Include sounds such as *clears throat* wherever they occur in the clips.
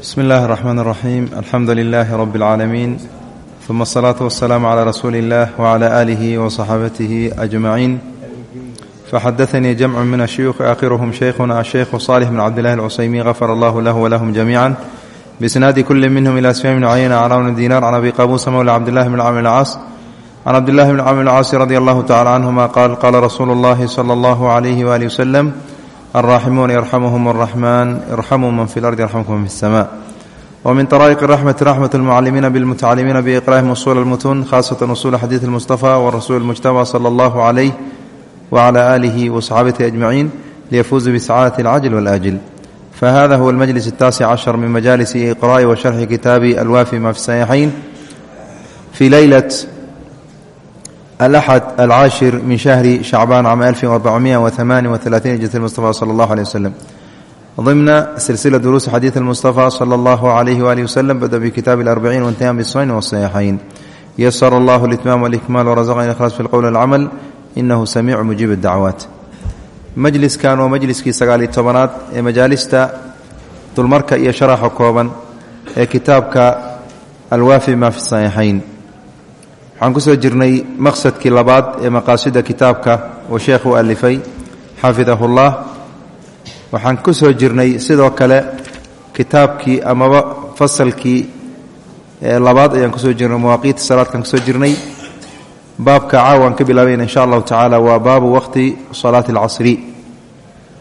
bsmi اllahi الرحmn الرaxيim alxamdu لilh rb العaalamiin ثuma الصlaaة والسlaam عlى rasuuli الlah وعlى آlih وصaxaabatihi أجmaciin faxadaثnii jamc min الshuyuuخi aakhiruhm shaykhuna الshaykhu صالح bn cabd اllahi الcusaymin غafar allah lah wlahm جamiعا bisnaadi kuli minhm ilى sfyan bn cayna cn bn dinar can abi qabuusa mowla cabdillahi bn cmr اlcaas can cabdillahi bn cmr اlcaasi radi allahu tacala canهuma qaal qaala rasuulu اllahi slى اllah عlyh wali wslm الراحمون يرحمهم الرحمن ارحموا من في الأرض يرحمكم من في السماء ومن طرائق الرحمة رحمة المعلمين بالمتعلمين بإقرائهم أصول المتون خاصة أصول حديث المصطفى والرسول المجتبى صلى الله عليه وعلى آله وصحابته أجمعين ليفوزوا بسعادة العجل والآجل فهذا هو المجلس التاسع عشر من مجالس إقراء وشرح كتاب الوافي ما في الصحيحين في ليلة الأxad alcaashir min shahri shacbaan cama alfin arbacumiya waamaani waalaaiin hijrat mustafa sala allahu aleh waslem ضمن سلسلة دروس حديث المصطفى صلى الله عليه وآله وسلم بدأ بكتاب الأربعين وانتهى بالصين والصحيحين يسر الله الإتمام والإكمال ورزقنا الإخلاص في القول والعمل إنه سميع مجيب الدعوات مجلس كان ومجلس كي سقالي التبنات مجالستا دلمركة إيا شرح كوبا كتابك الوافي ما في الصحيحين waxaan ku soo jirnay maqsadkii labaad ee maqaasida kitaabka uu sheekhu alifay xafidahullah. Waxaan ku soo jirnay sidoo kale kitaabkii amaba fasalkii labaad ayaan ku soo jirnay mawaaqiita salaadkaan ku soo jirnay. Baabka caawaan ka bilaabayna insha allahu tacaala waa baabu waqti salaati alcasri.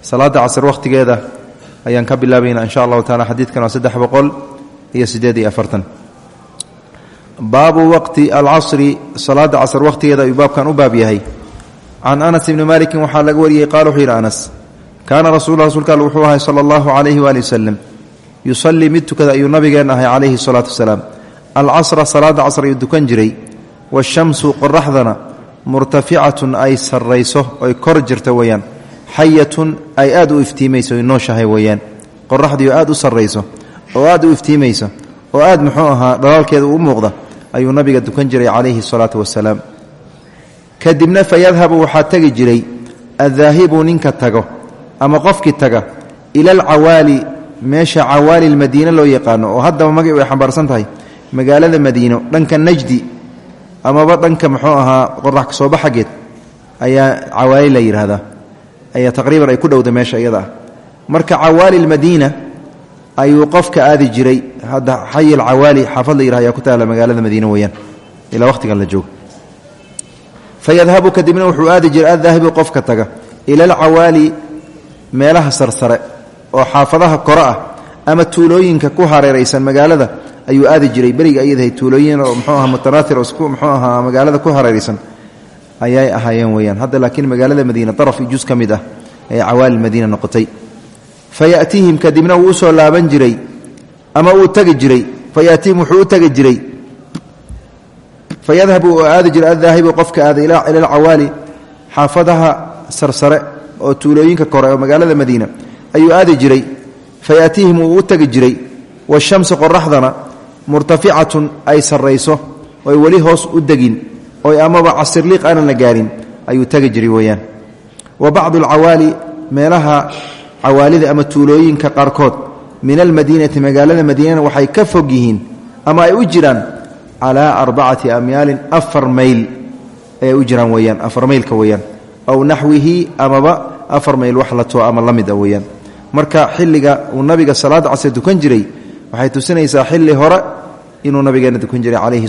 Salaadda casr wakhtigeeda ayaan ka bilaabayna insha allahu taala xadiidkan waa saddex boqol iyo siddeed iyo afartan baabu waqti alcasri salaada casr wakhtigeeda ayuu baabkan u baab yahay. Can anas ibni malikin waxaa laga wariyey qaala wuxuu yidhi anas kaana rasul rasuulka all wuxuu ahay sala allahu calayhi waali wasalam yusallii mid tukada ayuu nabigeen ahay calayhi salaatu wasalaam alcasra salaada casr ayuu dukan jiray. Washamsu qoraxdana murtaficatun ay sarrayso oy kor jirta weeyaan. Xayatun ay aad u iftiimayso oy nooshahay weeyaan. Qoraxdii oo aad u aad u aad muxuu ahaa dhalaalkeeda u muuqda ayuu nabiga dukan jiray calayhi salaatu wasalaam. Kadibna fayadhabu waxaa tegi jiray addaahibu ninka tago ama qofkii taga ila alcawaali meesha cawaali lmadiine loo yaqaano oo haddaba magaci way xambaarsan tahay magaalada madiino dhanka najdi amaba dhanka muxuu ahaa qorax kasooba xaggeed ayaa cawaali la yidhaahdaa ayaa taqriiban ay ku dhowda meesha iyada ah. Marka cawaali lmadiina ayuu qofka aadi jiray hadda xay alcawaali xaafad la yidhah ayaa ku taala magaalada madiine weyaan ilaa waqhtigan la joogo. Fayadhabu kadibna wuxuu aadi jiray addaahibu qofka taga. Ila alcawaali meelaha sarsare oo xaafadaha kore ah ama tuulooyinka ku hareeraysan magaalada ayuu aadi jiray. Beriga ayadahay tuulooyin oo mxuu aha mutanaatir oo isku mxuu ahaa magaalada ku hareeraysan ayay ahaayeen weyaan hadda laakiin magaalada madiina daraf iyo jus ka mid ah ee cawaali madiina noqotay. Fayatihim kadibna wuu u soo laaban jiray ama uu tegi jiray fayatihim wuxuu u tegi jiray. Fayadhabu oo aadi jiray addaahibu qofka aada ila alcawaali xaafadaha sarsare oo tuulooyinka kore oo magaalada madiina ayuu aadi jiray. Fayatihim wuu u tegi jiray washamsu qoraxdana murtaficatun ay sarrayso oy weli hoos u degin oy amaba casirliiq aanan la gaarin ayuu tegi jiray weeyaan. Wa bacdu alcawaali meelaha cawaalida ama tuulooyinka qaarkood min almadiinati magaalada madiinana waxay ka fog yihiin ama ay u jiraan calaa arbacati amyaalin afar mayl ayay u jiraan weyaan afar maylka weyaan aw naxwihi amaba afar mayl wax la too ama la mid a weyaan marka xilliga uu nabiga salaada casr dukan jiray waxay tusinaysaa xilli hore inuu nabigeena dukan jiray calayhi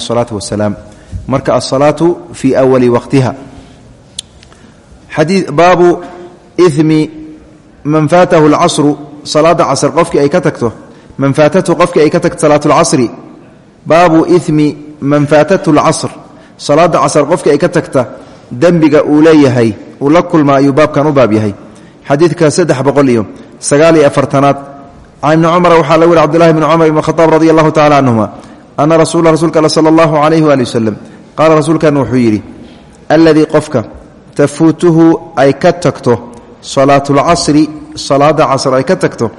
salaada casr qofkii ay ka tagto man faatatu qofkii ay ka tagto salaatu lcasri baabu imi man faatathu lcasr salaada casr qofkii ay ka tagta dembiga uu leeyahay uu la kulma ayuu baabkan u baab yahay. Xadiidka saddex iyo sagaal iyo afartanaad. Can ibni cumar waxaa la weri cbdullahi ibn khadaab radi allahu tacala canhuma rasuula rasuulka all sala allahu calayhi waali wasalam wuxuu yidhi alladii qofka tafuutuhu ay ka tagto salaatulcasri salaada casr ay ka tagto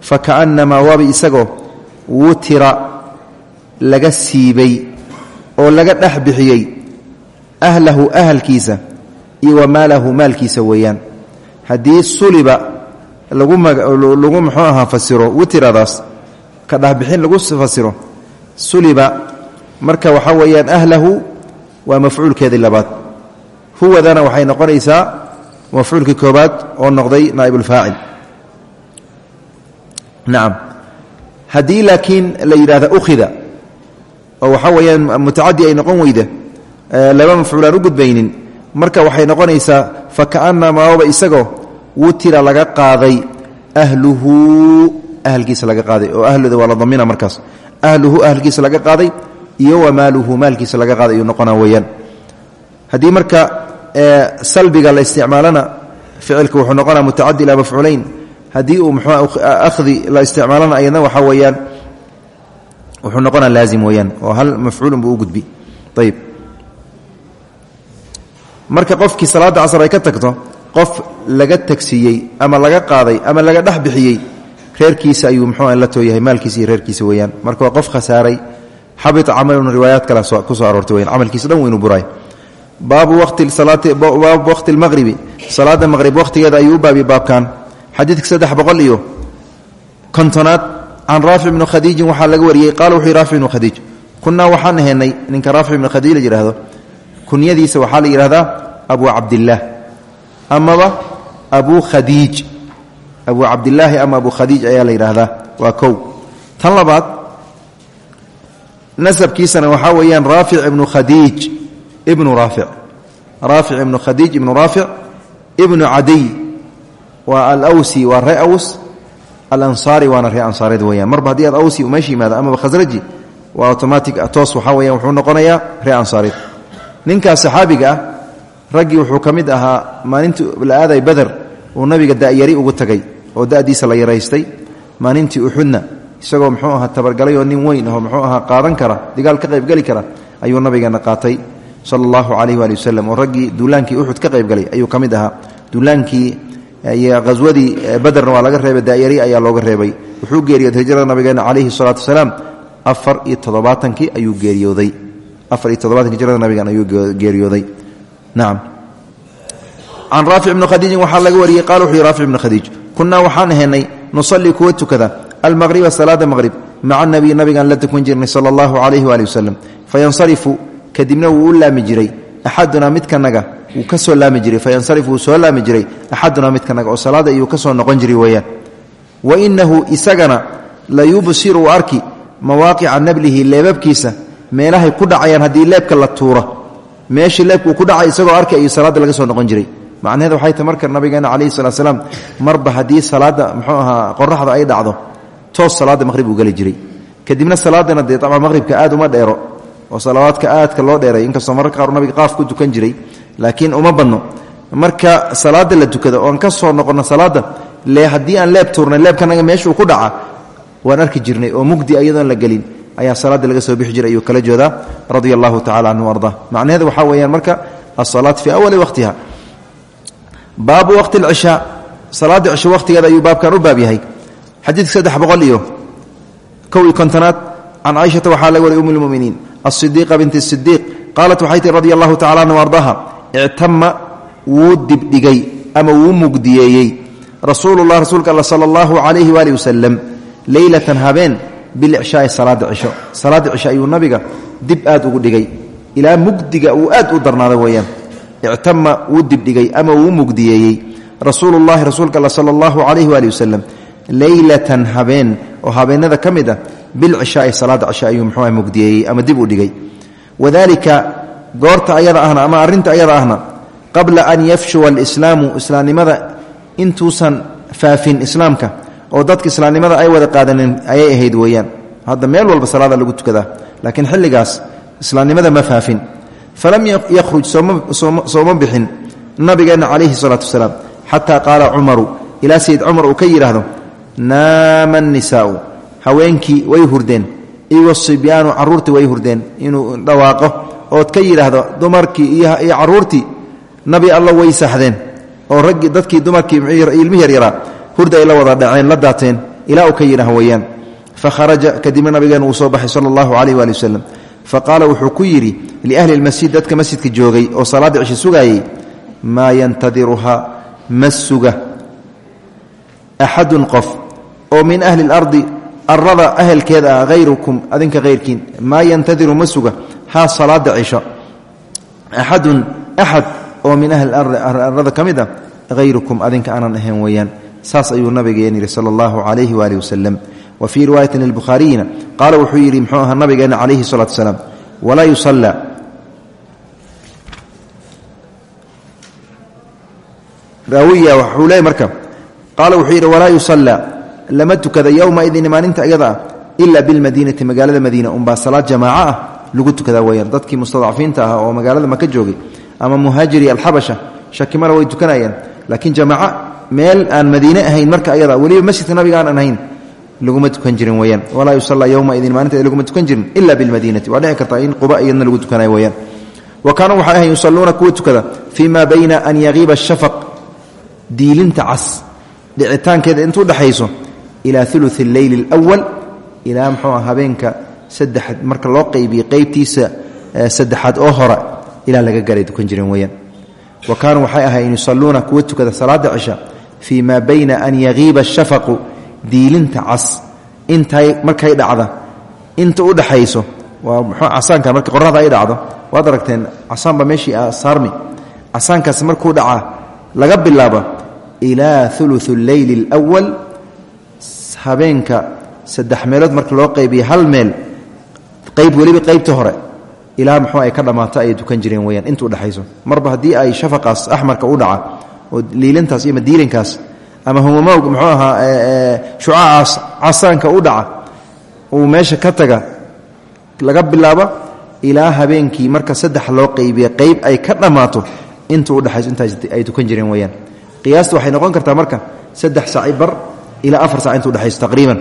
fa kaannamaa waaba isagoo wutira laga siibay oo laga dhex bixiyey ahlahu ahalkiisa iyo wa maalahu maalkiisa weeyaan. Haddii suliba lagu lagu muxuu ahaa fasiro witiradaas ka dhexbixin lagu fasiro suliba marka waxaa weeyaan ahlahu waa mafcuulkeedii labaad. Huwadana waxay noqonaysaa mafcuulkii koobaad oo noqday naaibulfaacil nacam haddii laakiin la yidhahda ukhida oo waxaa weeyaan mutacadi ay noqon weyda laba mafcuul aan u gudbaynin marka waxay noqonaysaa fakaanamaaba isagoo wutira laga qaaday ahluhu ahalkiisa laga qaaday oo ahluda waa la damina markaas ahluhu ahalkiisa laga qaaday iyo wamaaluhu maalkiisa laga qaaday ayuu noqona weeyaan haddii marka salbiga la isticmaalana ficilka wuxuu noqonaa mutacadi ilaa mafcuulayn haddii uu mxuu akhdi la isticmaalana ayadna waxaa weeyaan wuxuu noqonaa laazim weeyaan oo hal mafcuulun buu gudbi. Ayib marka qofkii salaadda casar ay ka tagto qof laga tagsiiyey ama laga qaaday ama laga dhex bixiyey reerkiisa ayuu mxuu la tooyahay maalkiisa iyo reerkiisa weeyaan. Marka qof khasaaray xabita camalun riwaayaad kale ku soo aroortay weyan camalkiisa dhan weynu buraay baabu waqti lmaqribi salaada maqrib waqtigeeda ayuu u baabiye baabkan. Xadiidka saddex boqol iyo kontonaad can raafic bni khadiijin waxaa laga wariyey. Qaala wuxuu raafic ibnu khadiij. Kunnaa waxaan ahaynay ninka raafic ibnu khadiij la yidhaahdo kunyadiisa waxaa la yidhahdaa abu cabdillaah amaba abu khadiij. Abu cabdilaahi ama abu khadiij ayaa la yidhaahdaa waa kow. Tan labaad nasabkiisana waxaa weeyaan raafic ibnu ibnu raafic raafic ibnu khadiij ibnu raafic ibnu cadiy waa alawsi waa ree aws. Alansaari waana ree ansaareed weyaan marba haddii aad awsi meesha yimaada amaba khasraji waa automatic toos waxaa weeyaan wuxuu noqonayaa ree ansaareed ninkaas saxaabiga ah raggii wuxuu ka mid ahaa maalintii la aaday beder uu nabiga da'yari ugu tagay oo da'diisa la yaraystay maalintii uxudna isagoo muxuu ahaa tabargalay oo nin weyn oo muxuu ahaa sala allahu calayh waali oo raggii duulaankii uxud ka qaybgalay ayuu ka mid ahaa. Duulaankii iyo haswadii bederna waa laga reebay da'yari ayaa looga reebay. Wuxuu geeriyooday hijrada nabigeena calayhi salaatu wasalaam afar iyo toddobaatankii ayuu geeriyooday. Afar iyo toddobaatankii hijrada nabigeena ayuu geeriyooday. Nacam can raafic ibni khadiijin waxaa laga wariyey qala wuxuu yihi raafic ibni khadiij waxaan ahaynay nusallii kuwa tukada almaqriba salaada maqrib maca nabiy nabigaan la tukun jirnay sala allahu calayhi waali fayansarifu kadibna wuu laami jiray. Axadunaa midkanaga wuu ka soo laami jiray. Fayansarifu wuu soo laami jiray. Axadunaa midkanaga oo salaada ayuu ka soo noqon jiray weeyaan. Wa inahu isagana la yubsiru arki mawaaqica nablihi leebabkiisa. Meelahay ku dhacayaan haddii leebka la tuuro. Meeshii leebka uu ku dhacay isagoo arki ayuu salaadda laga soo noqon jiray. Macnaheed waxay tahy marka nabigeena calayhi salatu salaam marba haddii salaadda muxuu ahaa qoraxda ay dhacdo toos salaadda maqhrib uu geli jiray. Kadibna salaadana dee dabcan maqhribka aad uma dheero oo salawaadka aadka loo dheeray inkastoo mararka qaar nabiga qaaf ku tukan jiray. Laakiin uma badno marka salaada la tukado oon ka soo noqonno salaadda le haddii aan leeb tuurnay leebkanaga meeshuu ku dhaca waan arki jirnay oo mugdi ayadoon la gelin ayaa salaadda laga soo bixi jiray ayuu kala joodaa radia allahu tacala canhu macnaheedu waxaa weeyaan marka asalaat fii awali waqtiha. Baabu waqti alcishaa salaadda cisho waqtigeeda ayuu baabkan u yahay. Xadiidka saddex boqol iyo kow iyo kontonaad can caaishata waxaa laga wariy um asidiiqa binti sidiiq qaalat waxay tihi radi allahu tacala anhu ardaha ictama wuu dibdhigay ama wuu mugdiyeeyey rasuululah rasuulka alla sala allahu calayhi waali wasalam leylatan habeen bilcishaai salaada cisho salaada cisho ayuu nabiga dib aad ugu dhigay ilaa mugdiga uu aad u darnaada weeyaan ictama wuu dibdhigay ama wuu mugdiyeeyey rasuulullahi rasuulka alla sala allahu calayhi waali wasalam leylatan habeen oo habeenada ka mid ah bilcishaai salaada cisho ayuu muxuuah mugdiyeeyey ama dib u dhigay wadalika goorta ayada ahna ama arrinta ayada ahna qabla an yafshuwa alislaamu islaamnimada intuusan faafin islaamka oo dadka islaamnimada ay wada qaadanin ayay ahayd weeyaan hadda meel walba salaada lagu tukadaa laakiin xilligaas islaamnimada ma faafin falam yakhruj sooma bixin nabigeenna calayhi salaatu wasalaam xataa qaala cumaru ilaa sayid cumar uu ka yidhaahdo naama annisaa'u haweenkii way hurdeen iwa sibyaanu carruurtii way hurdeen inuu dhawaaqo ood ka yidhaahdo dumarkii iyo carruurtii nabi alla way saxdeen oo raggii dadkii dumarkii ilmihi yaryaraa hurda ay la wada dhaceen la daateen ilaa uu ka yidhaah weeyaan. Fa kharaja kadibna nabigeena uu soo baxay sala allahu calayh waali wasalam fa qaala wuxuu ku yidhi liahli lmasjid dadka masjidka joogay oo salaadda cisho sugaayey maa yantadiruhaa ma suga. Axadun qof oo min ahli اlardi arada ahelkeeda ah hayrukum adinka hayrkiin maa yantadiru ma suga haa salaada cisho. Axadun axad oo min ahli arada ka mid a hayrukum adinka aanan ahayn weeyaan. Saas ayuu nabigeen yidhi sala allahu calayhi waalihi wasalam wa fii riwaayatin lilbukhaariyina qaala wuxuu yidhi muxuu ahaa nabigeena calayhi salatu wasalaam walaa yusalla. Raawiya wuxuu leey marka qaala wuxuu yidhi walaa yusalla lama tukada yowmaidin maalinta iyada ah ila bilmadiinati magaalada madiina unbaa salaad jamaaco ah lagu tukadaa weyaan dadkii mustadcafiinta ah oo magaalada maka joogay ama muhaajiri alxabasha shakimana way tukanayaan. Laakiin jamaaco meel aan madiine ahayn marka ayada weliba masjidka nabiga aan ahayn laguma tukan jirin weyaan walaa yusalla yowmaidin maalinta laguma tukan jirin ila bilmadiinati. Waa dhici kartaa in quba iyadna lagu tukanayo weyaan wa kaanuu waxay ahayn yusalluuna kuwa tukada fii ma bayna an yagiiba shafaq diilinta cas dhicitaankeeda intuu dhexayso ilaa ulu leyli اlwal ilaa mxuu habeenka marka loo qaybiye qeybtiisa saddexaad oo hore ilaa laga garay tukan jireen weyaan wa kaanuu waxay ahayn yusalluuna kuwa tukada salaada cisha fii maa bayna an yagiiba ashafaqu diilinta cas. Intay markay dhacda inta u dhaxayso waa mxuu casaanka marka qorada ay dhacdo waad aragteen casaanba meeshii saarmi. Casaankaas markuu dhacaa laga bilaabo ilaa ulu leyli اlwal habeenka saddex meelood marka loo qaybiya hal meel qayb weliba qaybta hore ilaa muxuu ay ka dhammaato ayay dukan jireen weyaan intuu dhexayso marba haddii ay shafaqaas axmarka u dhaca oo liilintaas iyo madiilinkaas ama humamowg muxuu ahaa shucacaas casaanka u dhaca uu meesha ka taga laga bilaabo ilaa habeenkii marka saddex loo qaybiya qayb ay ka dhammaato intuu udhexayso intaas ay dukan jireen weyaan qiyaasta waxay noqon kartaa marka saddex saaci bar ilaa afar sac inta udhexayso taqriiban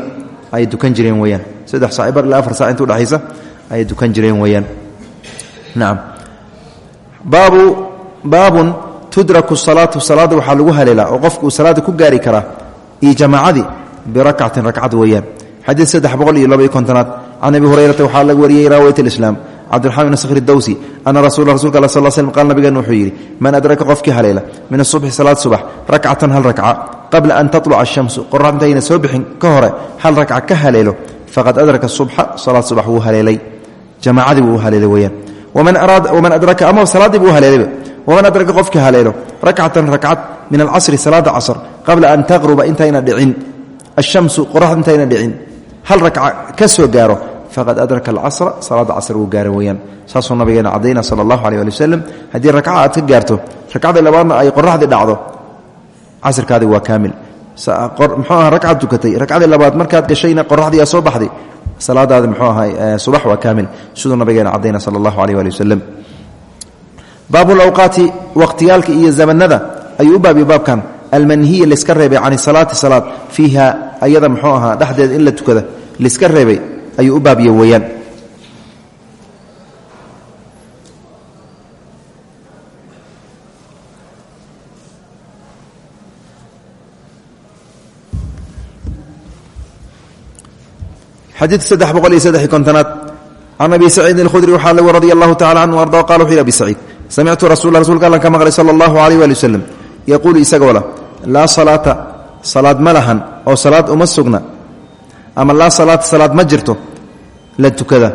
ayay dukan jireen weyaan. Saddex saaci bar ilaa afar sac inta udhexaysa ayay dukan jireen weyaan. Nacam baabu baabun tudraku salaatu salaadda waxaa lagu haleelaa oo qofku uu ku gaari karaa iyo jamaacadii birakcatin rakcad weeyaan xadiid saddex boqol iyo laba iyo kontonaad. Can abi hurayrata waxaa laga wariyey raawayat alislaam. Bn skhr dawsi ana rasul rasulka al sal slm qaal nabigeena wuxuu yidhi man adraka qofkii haleela min asubxi salaad subax rakcatan hal qabla an tatluca ashamsu qorax intayna soo bixin ka hore hal rakca ka haleelo faqad adraka subxa salaad subax wuu haleelay. Jamaacadii wuu haleelay weyaan waman adraka ama salaaddii buu haleelayba waman adraka qofkii haleelo rakcatan rakcad min alcasri salaada casr qabla an taqruba intayna dhicin. Ashamsu qoraxda intayna dhicin. Hal rakca ka soo gaaro faqad adraka alcasra salaada casr wuu gaara weyaan saasuu nabigeena cadayna sala allahu aleh ali wasalam haddii casrkaadi waa kaamil. Muxuu aha ragcad tukatay ragcadii labaad markaad gashayna qoraxdiiaa soo baxday. Salaadaadi muxuu ahay subax waa kaamil. Siduu nabigeena cadayna sala allahu aleh ali wasalam baabulawqaati waqhtiyaalka iyo zamanada ayuu u baabiyo baabkan. Almanhiya layska reebay can salaati salaad. Fiiha ayada muxuu ahaa dhexdeeda in la tukada layska reebay ayuu u weeyaan xadiidka saddex boqol iyo saddex kontonaad can abi saciidin alkhudri waxaa lagu radi allahu tacala canhu arda qala wuxu yhi abi saciid samictu rasuula rsulka allan ka maqlay sala allahu alayh waali wasalam yaquulu isagoo lah laa salaata salaad ma lahan oo salaad uma sugna ama laa salaata salaad ma jirto la tukada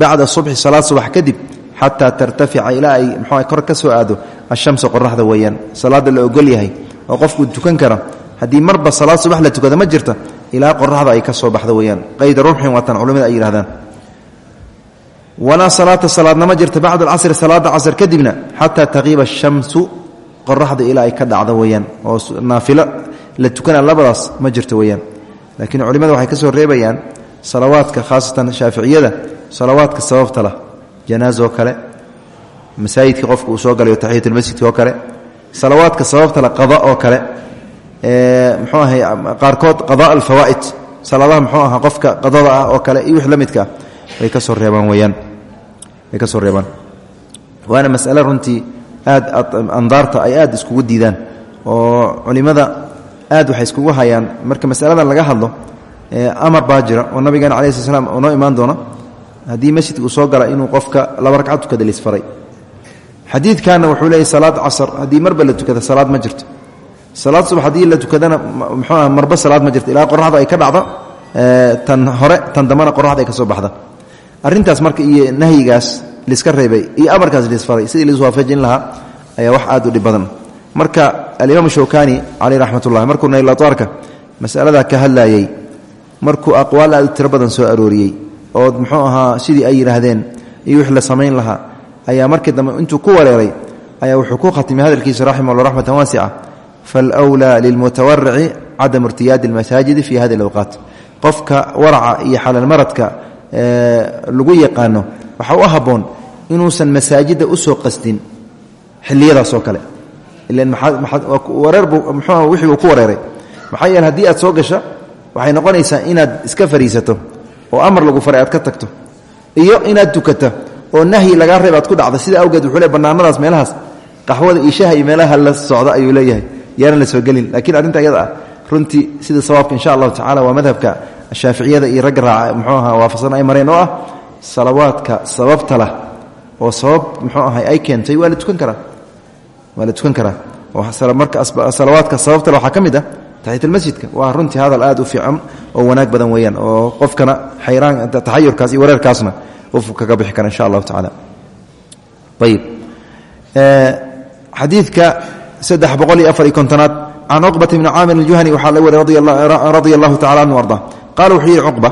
bacda subxi salaad subax kadib xataa tartafica ilaa ay mxua kor ka soo aado ashamsu qoraxda weeyaan salaadda la ogol yahay oo qofku tukan kara haddii marba salaad subax la tukada ma jirta ilaa qoraxda ay ka soo baxda weyaan qayda rumxin waatan culimada ay yidhahdaan walaa salaata salaadna ma jirta bacda alcasri salaada casr kadibna xataa taqiiba ashamsu qoraxda ilaa ay ka dhacdo weyaan oo naafilo la tukana labadaas ma jirto weyaan laakiin culimada waxay ka soo reebayaan salawaadka khaasatan shaaficiyada salawaadka sababta lah janaazoo kale masaajidka qofka uu soo galayo taxiyatulmasjidka oo kale salawaadka sababta la qada oo kale mxuu ahay qaarkood qada alfawaa'id salaadaha muxuu ahaa qofka qadada ah oo kale iyo wix la way ka soo reebaan weyaan way ka soo reebaan. Waana masale runtii aad andaarta ay aad iskugu diidaan oo culimada aad waxay iskugu hayaan. Marka masaladan laga hadlo amar baa jira oo nabigeena calayi sl slam oo noo imaan doona haddii masjidka uu soo gala inuu qofka laba ragcad tukada lisfaray xadiidkanna wuxuu leeyahy salaad casar haddii marba la tukada salaad ma jirto salaad subax la tukadana muxuuah marba salaad ma jirto. Ilaa qoraxda ay ka dhacdo tan hore tan dambana qoraxda ay ka soo baxda arrintaas marka iyo nahyigaas liska reebay iyo amarkaas lisfaray sidii liswaafajin lahaa ayaa wax aad u dhib badan. Marka alimaam shawkani caleyh raxmatullahi markuu naylatwaarka masaladaa ka hadlayey markuu aqwaal aad u tiro badan soo arooriyey oo muxuu ahaa sidii ay yidhaahdeen iyo wix la samayn lahaa ayaa markii dambe intuu ku wareeray ayaa wuxuu ku khatimay hadalkiisa raximah llah raxmatan waasica falwlaa lilmutawarici cadamu irtiyaadi almasaajidi fi hadi alawqaat qofka waraca iyo xalaalmaradka lagu yaqaano waxaa u haboon inuusan masaajidda u soo qasdin xiliyadaasoo kale wixii uu ku wareeray maxaa yeele haddii aad soo gasha waxay noqonaysaa inaad iska fariisato oo amar lagu faray aad ka tagto iyo inaad tukata oo nahyi lagaa reeb aad ku dhacda sida awgeed la socda ayuu leeyahay yaanan la soo gelin. Laakiin arrinta iyada ah sida sawaabka insha allahu tacala waa madhabka shaaficiyada iyo ragga raaca mxuu aha waafaqsan ay mareen oo ah salawaadka sababta lah oo sabab muxuu ahay ay keentay waa la tukan karaa. Waa la tukan karaa. Marka salawaadka sababta le waxaa ka mid ah taxiyatulmasjidka waa runtii hadal aad u fiican oo wanaag badan weeyaan oo qofkana xayraan taxayurkaas wareerkaasna qofku kaga bixi kara insha allahu tacaala ayib xadiidka saddex boqol iyo afar iyo kontonaad. Can cuqbata bni caamir aljuhani waxaa la wariy radia allahu tacala anhu arda. Qaala wuxuu yidhi cuqba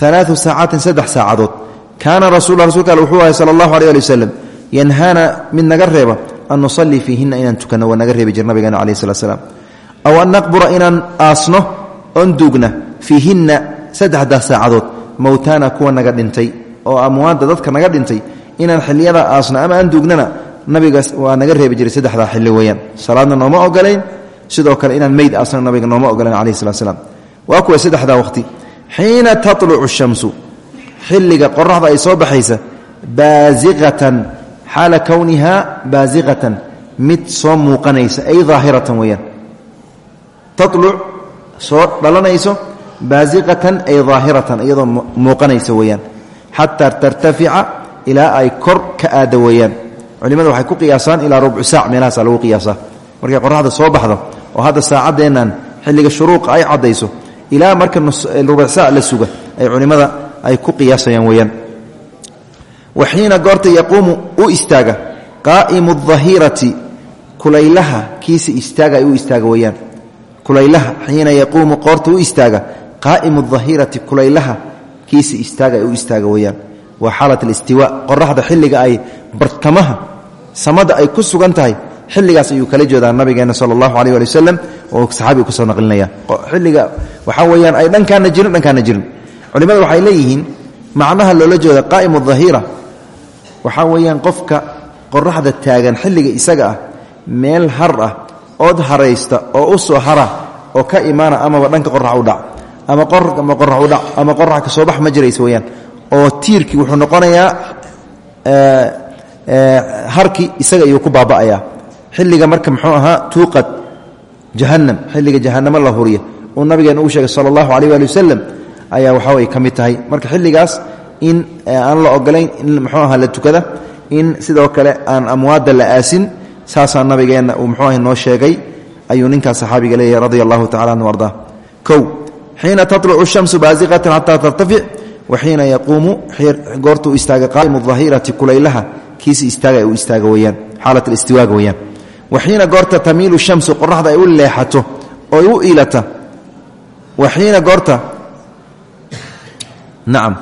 alaau saacatin saddex saacadood. Kaana rasul rasulka al wuxuu ahay sala allahu aleh ali waslem yanhaana mid naga reeba an nusalii fiihina inaan tukanno waa naga reebi jir nabigeena alayh slat slam aw an naqbura inaan aasno oon duugna fiihinna saddexdaas saacadood. Mowtaana kuwa naga dhintay oo amwaadda dadka naga nabigaas waa naga reebi jiray saddexdaa xilli weeyaan. Salaadna nooma ogolayn sidoo kale inaan meyd aasno nabiga nooma ogolayn calayhi salat slam waa kuwa saddexdaa waqhti xiina tatlucu shamsu. Xilliga qoraxda ay soo baxaysa baasiqatan xaala kownihaa baasiqatan mid soo muuqanaysa ay daahiratan weeyaan. Taluc soo dhalanayso baasiqatan ay daahiratan iyadoo muuqanaysa weeyaan. Xataa tartafica ilaa ay kor ka aada weeyaan culimada waxay ku qiyaasaan ilaa rubcu saac meelahaasa lagu qiyaasaa markay qoraxda soo baxdo oo hadda saacaddeennan xilliga shuruuqa ay caddayso ilaa marka rubuc saac la suga ay culimmada ay ku qiyaasayaan weeyaan. Wa xiina goorta yaquumu u istaaga qaa'imu adahirati kulaylaha kiisa istaaga ay u istaaga weeyaan. Kulaylaha xiina yaquumu qoorta u istaaga qaa'imu adahirati kulaylaha kiisa istaaga ay u istaaga weeyaan. Waa xaalat alistiwa qoraxda xilliga ay bartamaha samada ay ku sugan tahay xilligaas ayuu kala jeedaa nabigeena sala allahu aleh ali wasalam oo saxaabiga ku soo naqlinaya. Xilliga waxaa weeyaan ay dhankaana jirin dhankaana jirin. Culimada waxay leeyihiin macnaha loola jeeda qaa'imu dahira waxaa weeyaan qofka qoraxda taagan xilliga isaga ah meel har ah ood haraysta oo u soo hara oo ka imaana amaba dhanka qorax u dhac. Ama ama qorax u dhac ama qorax ka soo bax ma jiraysa weeyaan. Oo tiirkii wuxuu noqonayaa harkii isaga ayuu ku baaba'ayaa. Xilliga marka muxuu ahaa tuuqad jahannam xilliga jahannamo la huriya uu nabigeena uu sheegay sala allahu aleyh waali ayaa waxaa way ka tahay. Marka xilligaas in aan la ogolayn in muxuu ahaa la tukada in sidoo kale aan amwaadda la aasin saasaa nabigeenna uu muxuu aha noo sheegay ayuu ninkaas saxaabiga leeyahay radia allahu anhu ardaa. Kow xiina tatlucu shamsu baasiqatan xataa tartafic wa xiina yaquumu goortuu istaaga qaa'imu dahirati kulaylaha xiina goorta tamiilu shamsu qoraxda ay u leexato oo ay u iilata. Wa xiina goorta nacam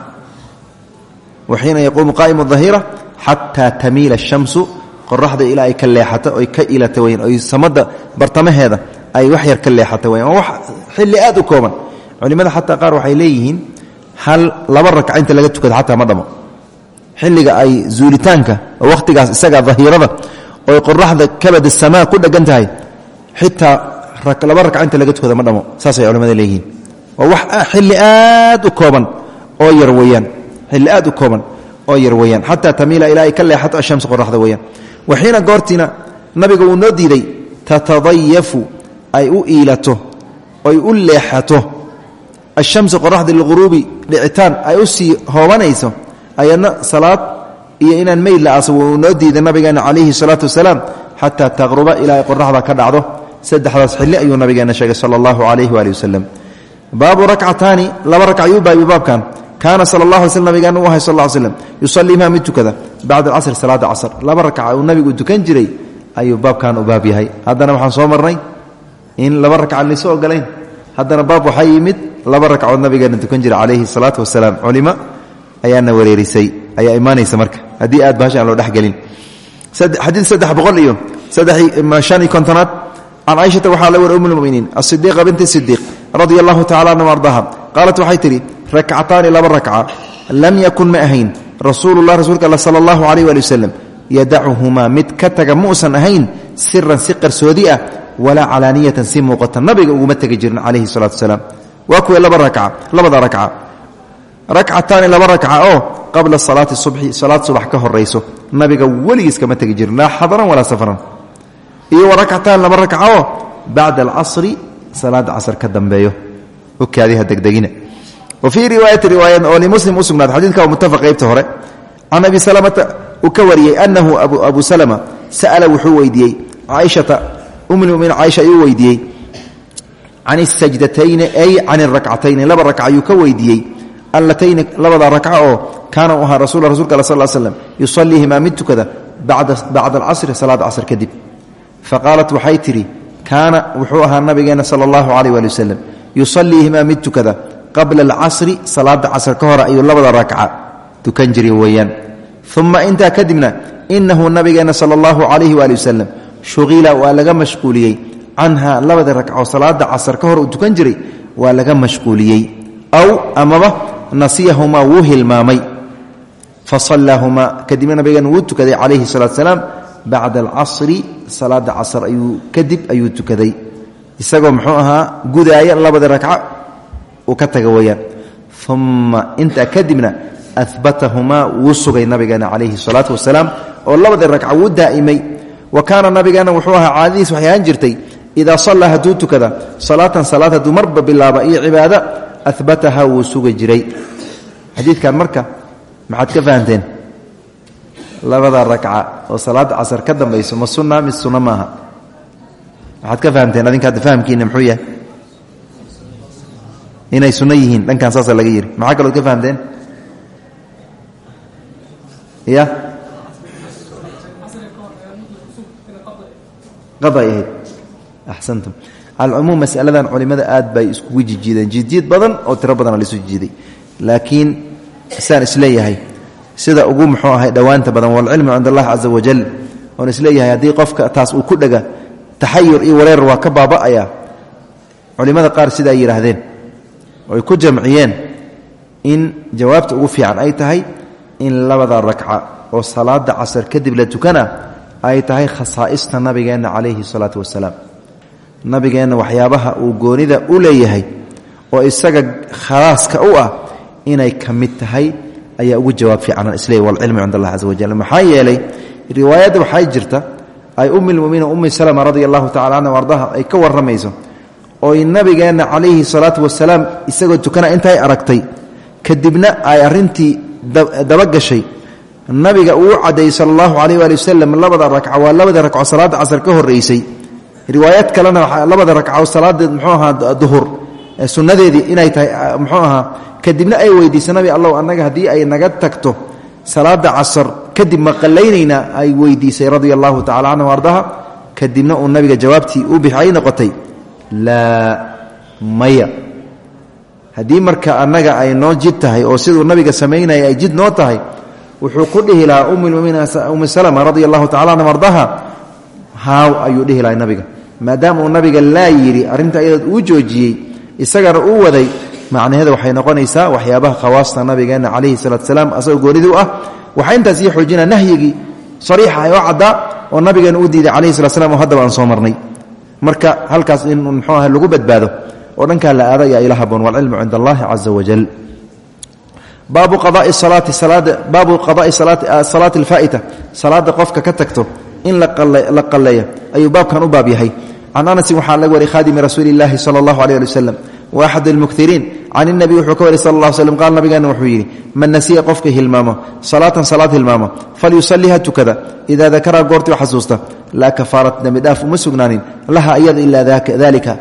wa xiina yaquumu qaa'imu dahira xataa tamiila shamsu qoraxda ilaa ay ka leexata oy ka ilata weyan oy samada bartamaheeda ay wax yar ka leexata weyan waa wax xilli aad u kooban. Culimmada xataa qaar waxay leeyihiin hal laba rakca inta laga tukado xataa ma xilliga ay zuulitaanka oo wakhtigaas isaga dahirada oy qoraxda kabad samaa ku dhegan tahay xitaa laba rakca inta laga tukado ma dhamo saasay culimmada leeyihiin. Waa wax xilli aad u kooban oo yar weyaan xilli aad u kooban oo yar weyaan xataa tamiila ilaa ay ka leexato ashamsu qoraxda weyaan waxiina goortiina nabiga uu noo diiday tatadayafu ay u iilato oy u leexato ashamsu qoraxda liguruubi dhicitaan ay u hoobanayso ayadna salaad iyo inaan meyd la wuu noo diiday nabigeena calayhi salaatu wasalaam xataa taqruba ilaa ay ka dhacdo. Saddexdaas xilli ayuu nabigeena sheegay sala allahu calayhi waali wasalam baabu rakcataani laba ragc ayuu baabi baabkan. Kaana sal اlah alay sl nabigeena u ahay sal ll slm yusaliimaa mid tukada. Bacda alcasri salaada casr laba ragca uu nabigu tukan jiray ayuu baabkan u baab yahay. Haddana waxaan soo marnay in laba ragca laysu ogolayn. Haddana baab waxaa yimid laba ragcood nabigeena tukan jira calayhi salaatu wasalaam. Culimo ayaana wareerisay. Ayaa imaanaysa marka. Haddii aad bahasha loo dhexgelin xadiid saddex boqol iyo saddean iyo kontonaad can caaishata waxaa la war umulmuminiin asidiiqa binti sidiiq radia allahu tacala anhu ardaha. Qaalat waxay tidhi rakcataani laba rakca. Lam yakun ma ahayn. Rasuululah rasuulka all sala allahu calayh waali wasalam yadacuhumaa mid ahayn siran si qarsoodi ah walaa calaaniyatan nabiga uguma tegi jirin calayhi salaatu wasalaam waa kuwa laba labada rakca? Rakcataani laba rakca oo qabla salaati subxi salaad subax ka horayso nabiga weligiis kama tegi jirin laa xadaran walaa safaran. Iyo wa rakcataan laba rakca oo bacda alcasri salaada casr ka dambeeyo. Okaadiha degdegina wa fii riwaayati riwaaya oo limuslim u sugnaad xadiidka waa muttafaq qaybta hore can abi salamata uu ka wariyey anahu abu salama sa'ala wuxuu weydiiyey caaishata umlmuminiin caaisha ayuu weydiiyey can isajdatayni ay can irakcatayni laba rakca ayuu ka weydiiyey allatayni labada rakca oo kaana u ahaa rasul rasulka al sal slm yusaliihimaa mid tukada bacda alcasri salaada casr kadib. Faqaalat waxay tidhi kaana wuxuu ahaa nabigeena sala allahu calayh waali wasalam yusaliihimaa mid tukada qabla alcasri salaada casr ka hore ayuu labada rakca tukan jiri weeyaan. Uma intaa kadibna inahu nabigeena sala allahu calayhi waali wasalam shuqila waa laga mashquuliyey. Canha labada rakco salaada amaba nasiyahumaa wuu hilmaamay. Fasallaahumaa kadibna nabigeena wuu tukaday calayhi salaatu salaam. Bacda alcasri salaada casr ayuu kadib ayuu tukaday. Isagoo muxuu ahaa gudaaya labada rakca uu ka taga weeyaan. Uma intaa kadibna abatahumaa wuu sugay nabigeena calayhi salaatu wasalaam oo labada rakca wuu daa'imay. Wa kaana nabigeena wuxuu ahaa caadadiis waxay jirtay idaa sallaa hadduu tukada salaatan salaad hadduu marba bilaaba abataha wuu sugi jiray. Xadiidkan marka maxaad ka fahamteen labada rakca oo salaada casar ka dambayso ma sunna mid sunna maaha. Maxaad ka fahamteen adinka hadda fahamkiina muxuu yahay? Inay sunno yihiin dhankan saasa laga yidhi maxaa kalood ka fahamteen ya qaday ahayd. Axsantum alcumuum masaladan culimada aad bay iskugu jijiideen. Jijiid badan oo tiro badana laisu jijiiday laakiin saan is leeyahay sida ugu muxuu ahay dhowaanta badan walcilmu cind allah caza wajal oon is leeyahay haddii qofka taas uu ku dhega taxayur iyo wareer waa ka baaba'aya. Culimmada qaar sida ay yidhaahdeen oy ku jamciyeen in jawaabta ugu fiican ay tahay in labada rakca oo salaada casar kadib la tukana ay tahay khasaa'ista nabigeenna calayhi salaatu wasalaam nabigeenna waxyaabaha uu goonida u leeyahay oo isaga khalaaska u ah inay ka mid tahay ayaa ugu jawaab fiicanan isleey walcilmu cind allah caza wajal maxaa yeelay riwaayadda waxaa jirta ay ummilmuminiin ummi salama radia allahu tacala canha ardaha ay ka warramayso oy nabigeenna calayhi salaatu wasalaam isagoo tukana intay aragtay. Kadibna ay arrintii dabagashay nabiga uu caddeeyey sala allahu calayh waali wasalam labada rakca waa labada rakco salaadda casar ka horraysay riwaayad kalena labada rakco salaadeed muxuu ahaa duhur. Sunnadeedii inay tahay muxuu ahaa kadibna ay weydiisa nabi allow annaga haddii ay naga tagto salaada casar kadib ma qallaynaynaa ay weydiisay radia allahu tacala canhu ardaha kadibna uu nabiga jawaabtii u bixi ay noqotay laa maya. Haddii marka annaga ay noo jid tahay oo siduu nabiga samaynaya ay jid noo tahay wuxuu ku dhihi lahaa ummuminiin ummi salama radia allahu tacala canhu ardaha haaw ayuu dhihi lahay nabiga. Maadaama uu nabiga laa yidhi arrinta ayadood uu joojiyey isagana uu waday macnaheeda waxay noqonaysaa waxyaabaha khawaasta nabigeenna calayhi salaatu salaam asagoo goonidii u ah. Waxaa intaas ii xoojinaa nahyigii sariixa oo caddaa oo nabigeena u diiday calayhi salat slam oo haddaba aan soo marnay. Marka halkaas in muxuu aha lagu badbaado oo dhankaa la aado ayaa ila haboon walcilmu cinda allahi caza wajal baabu qadaai salaati salaada qofka ka tagto in la qalleeyo ayuu baabkan u baab yahay. Can waxaa laga wariy khadimi rasuuli illaahi sala allahu aleh wa axad almukiriin can inabiy wuxuu ka wariy sal alla slm qaal nabigeena wuxuu yidhi man nasiya qofka hilmaamo salaatan salaad hilmaamo falyusaliha tukada. Idaa dakara goortuu xasuusta laa kafaarat dembi dhaaf uma laha iyada ilaa dalika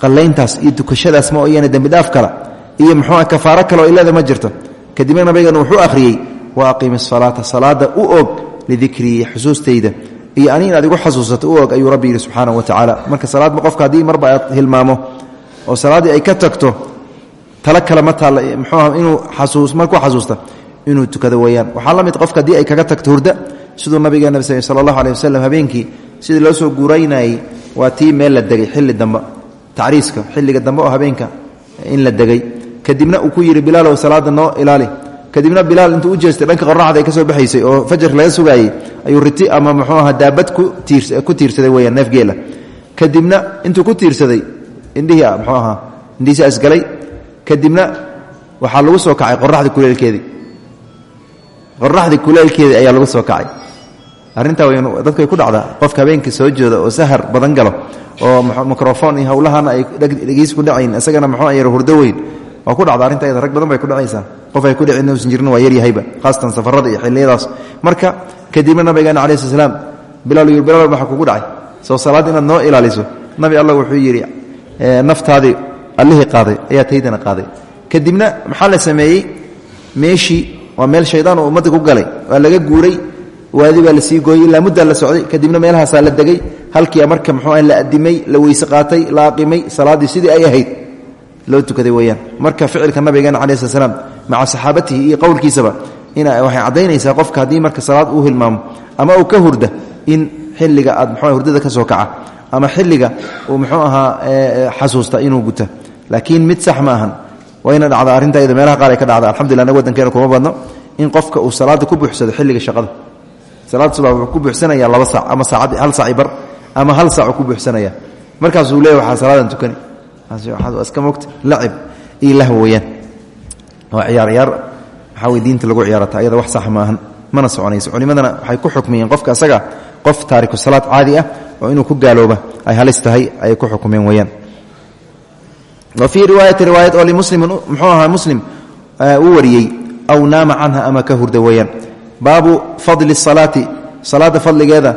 qallayntaas iyo dukashadaas ma oyana dembidhaaf kala iyo muxuua kafaaro kale ma jirto. Kadibna nabigan wuxuu akhriyey wa aqiimi asalaata salaada u og lidikrii xusuustayda iyo ani inaad igu xasuusato u og ayuu rabbi yidhi subxaana wa tacaala marka salaadma qofka haddii marba aad hilmaamo oo salaaddii ay ka tagto tala kale ma taalla muxuuaha inuu xasuus markuu xasuusta inuu tukado weeyaan waxaa la mid qofka haddii ay kaga tagto hurda siduu nabigeena sala allahu aleh wasalam habeenkii sidii loo soo guuraynayey waa tii meel la degay xilli dambe tacriiska xilliga dambe salaada noo ilaali kadibna bilaal intuu u jeestay dhanka qorraxda ay ka soo baxaysay oo fajarka laga sugaayey ayuu riti ama muxuu aha daabad ku tiirsaday weyaan neefgeela. Kadibna intuu ku tiirsaday indhihii muxuu ahaa indhihiisi asgalay. Kadibna waxaa lagu soo kacay qoraxda kuleelkeedii qoraxdii kuleelkeedii ayaa lagu soo kacay. Arrintaa dadku way ku dhacdaa qofka habeenkii soo jooda oo sahar badan galo oo microfon iyo hawlahana ay dhegeysi ku dhacayn isagana muxuu yar hurdo weyn waa ku dhacda arrinta rag badan bay ku dhacaysaa. Qof ay ku dhicin usan jirin waa yaryahayba khaasatan safarada iyo xilliyadaas. Marka kadibna nabigeena calayi sl slaam bilaal yii bilaal waxaa kugu dhacay. Soo salaad noo ilaaliso nabi allah wuxuu yidhi naftaadii allihii qaaday ayaa taydana qaaday. Kadibna maxaa la sameeyey? Meeshii waa meel shaydaan oo ummadda ku galay waa laga guuray waadi baa la sii gooyey ilaa muddaa la socday. Kadibna meelahaasaa la degay halkia marka muxuu ah la adimay la weyse qaatay la aqimay salaaddii sidii ay ahayd loo tukaday weyaan marka ficilka nabigeena cala sl maca saxaabatihi iyo qowlkiisaba waxay caddaynaysaa qofka haddii marka salaad uu hilmaamo ama uu ka hurda in xilliga aad mxu hurdada ka kaca ama xilliga uu muxuu ahaa xasuusta inuu guta laakiin mid sax ma wayna dhacda arrinta iyada meelaha qaar ay ka dhacda alxamdulillah anaga wadankeena kuma badno in qofka uu salaada ku buuxsado xilliga shaqada. Salaad subax ku buuxsanaya laba saac ama saacad hal saaci bar ama hal saac ku buuxsanaya markaasuu leeya waxaa salaadan tukani iska mogta lacib iyo lahw weyaan waa ciyaar ciyaar waxaa wey lagu ciyaarata ayada wax sax maahan. Mana soconayso. Culimadana waxay ku xukmiyeen qofka asaga qof taariku salaad caadi ah oo inuu ku gaalooba ay halis tahay ayay ku xukumeen weyaan wa fii riwaayati riwaayad oo limuslimin muxuu muslim uu wariyey aw naama canha ama ka hurda weeyaan. Fadli salaati salaada fadligeeda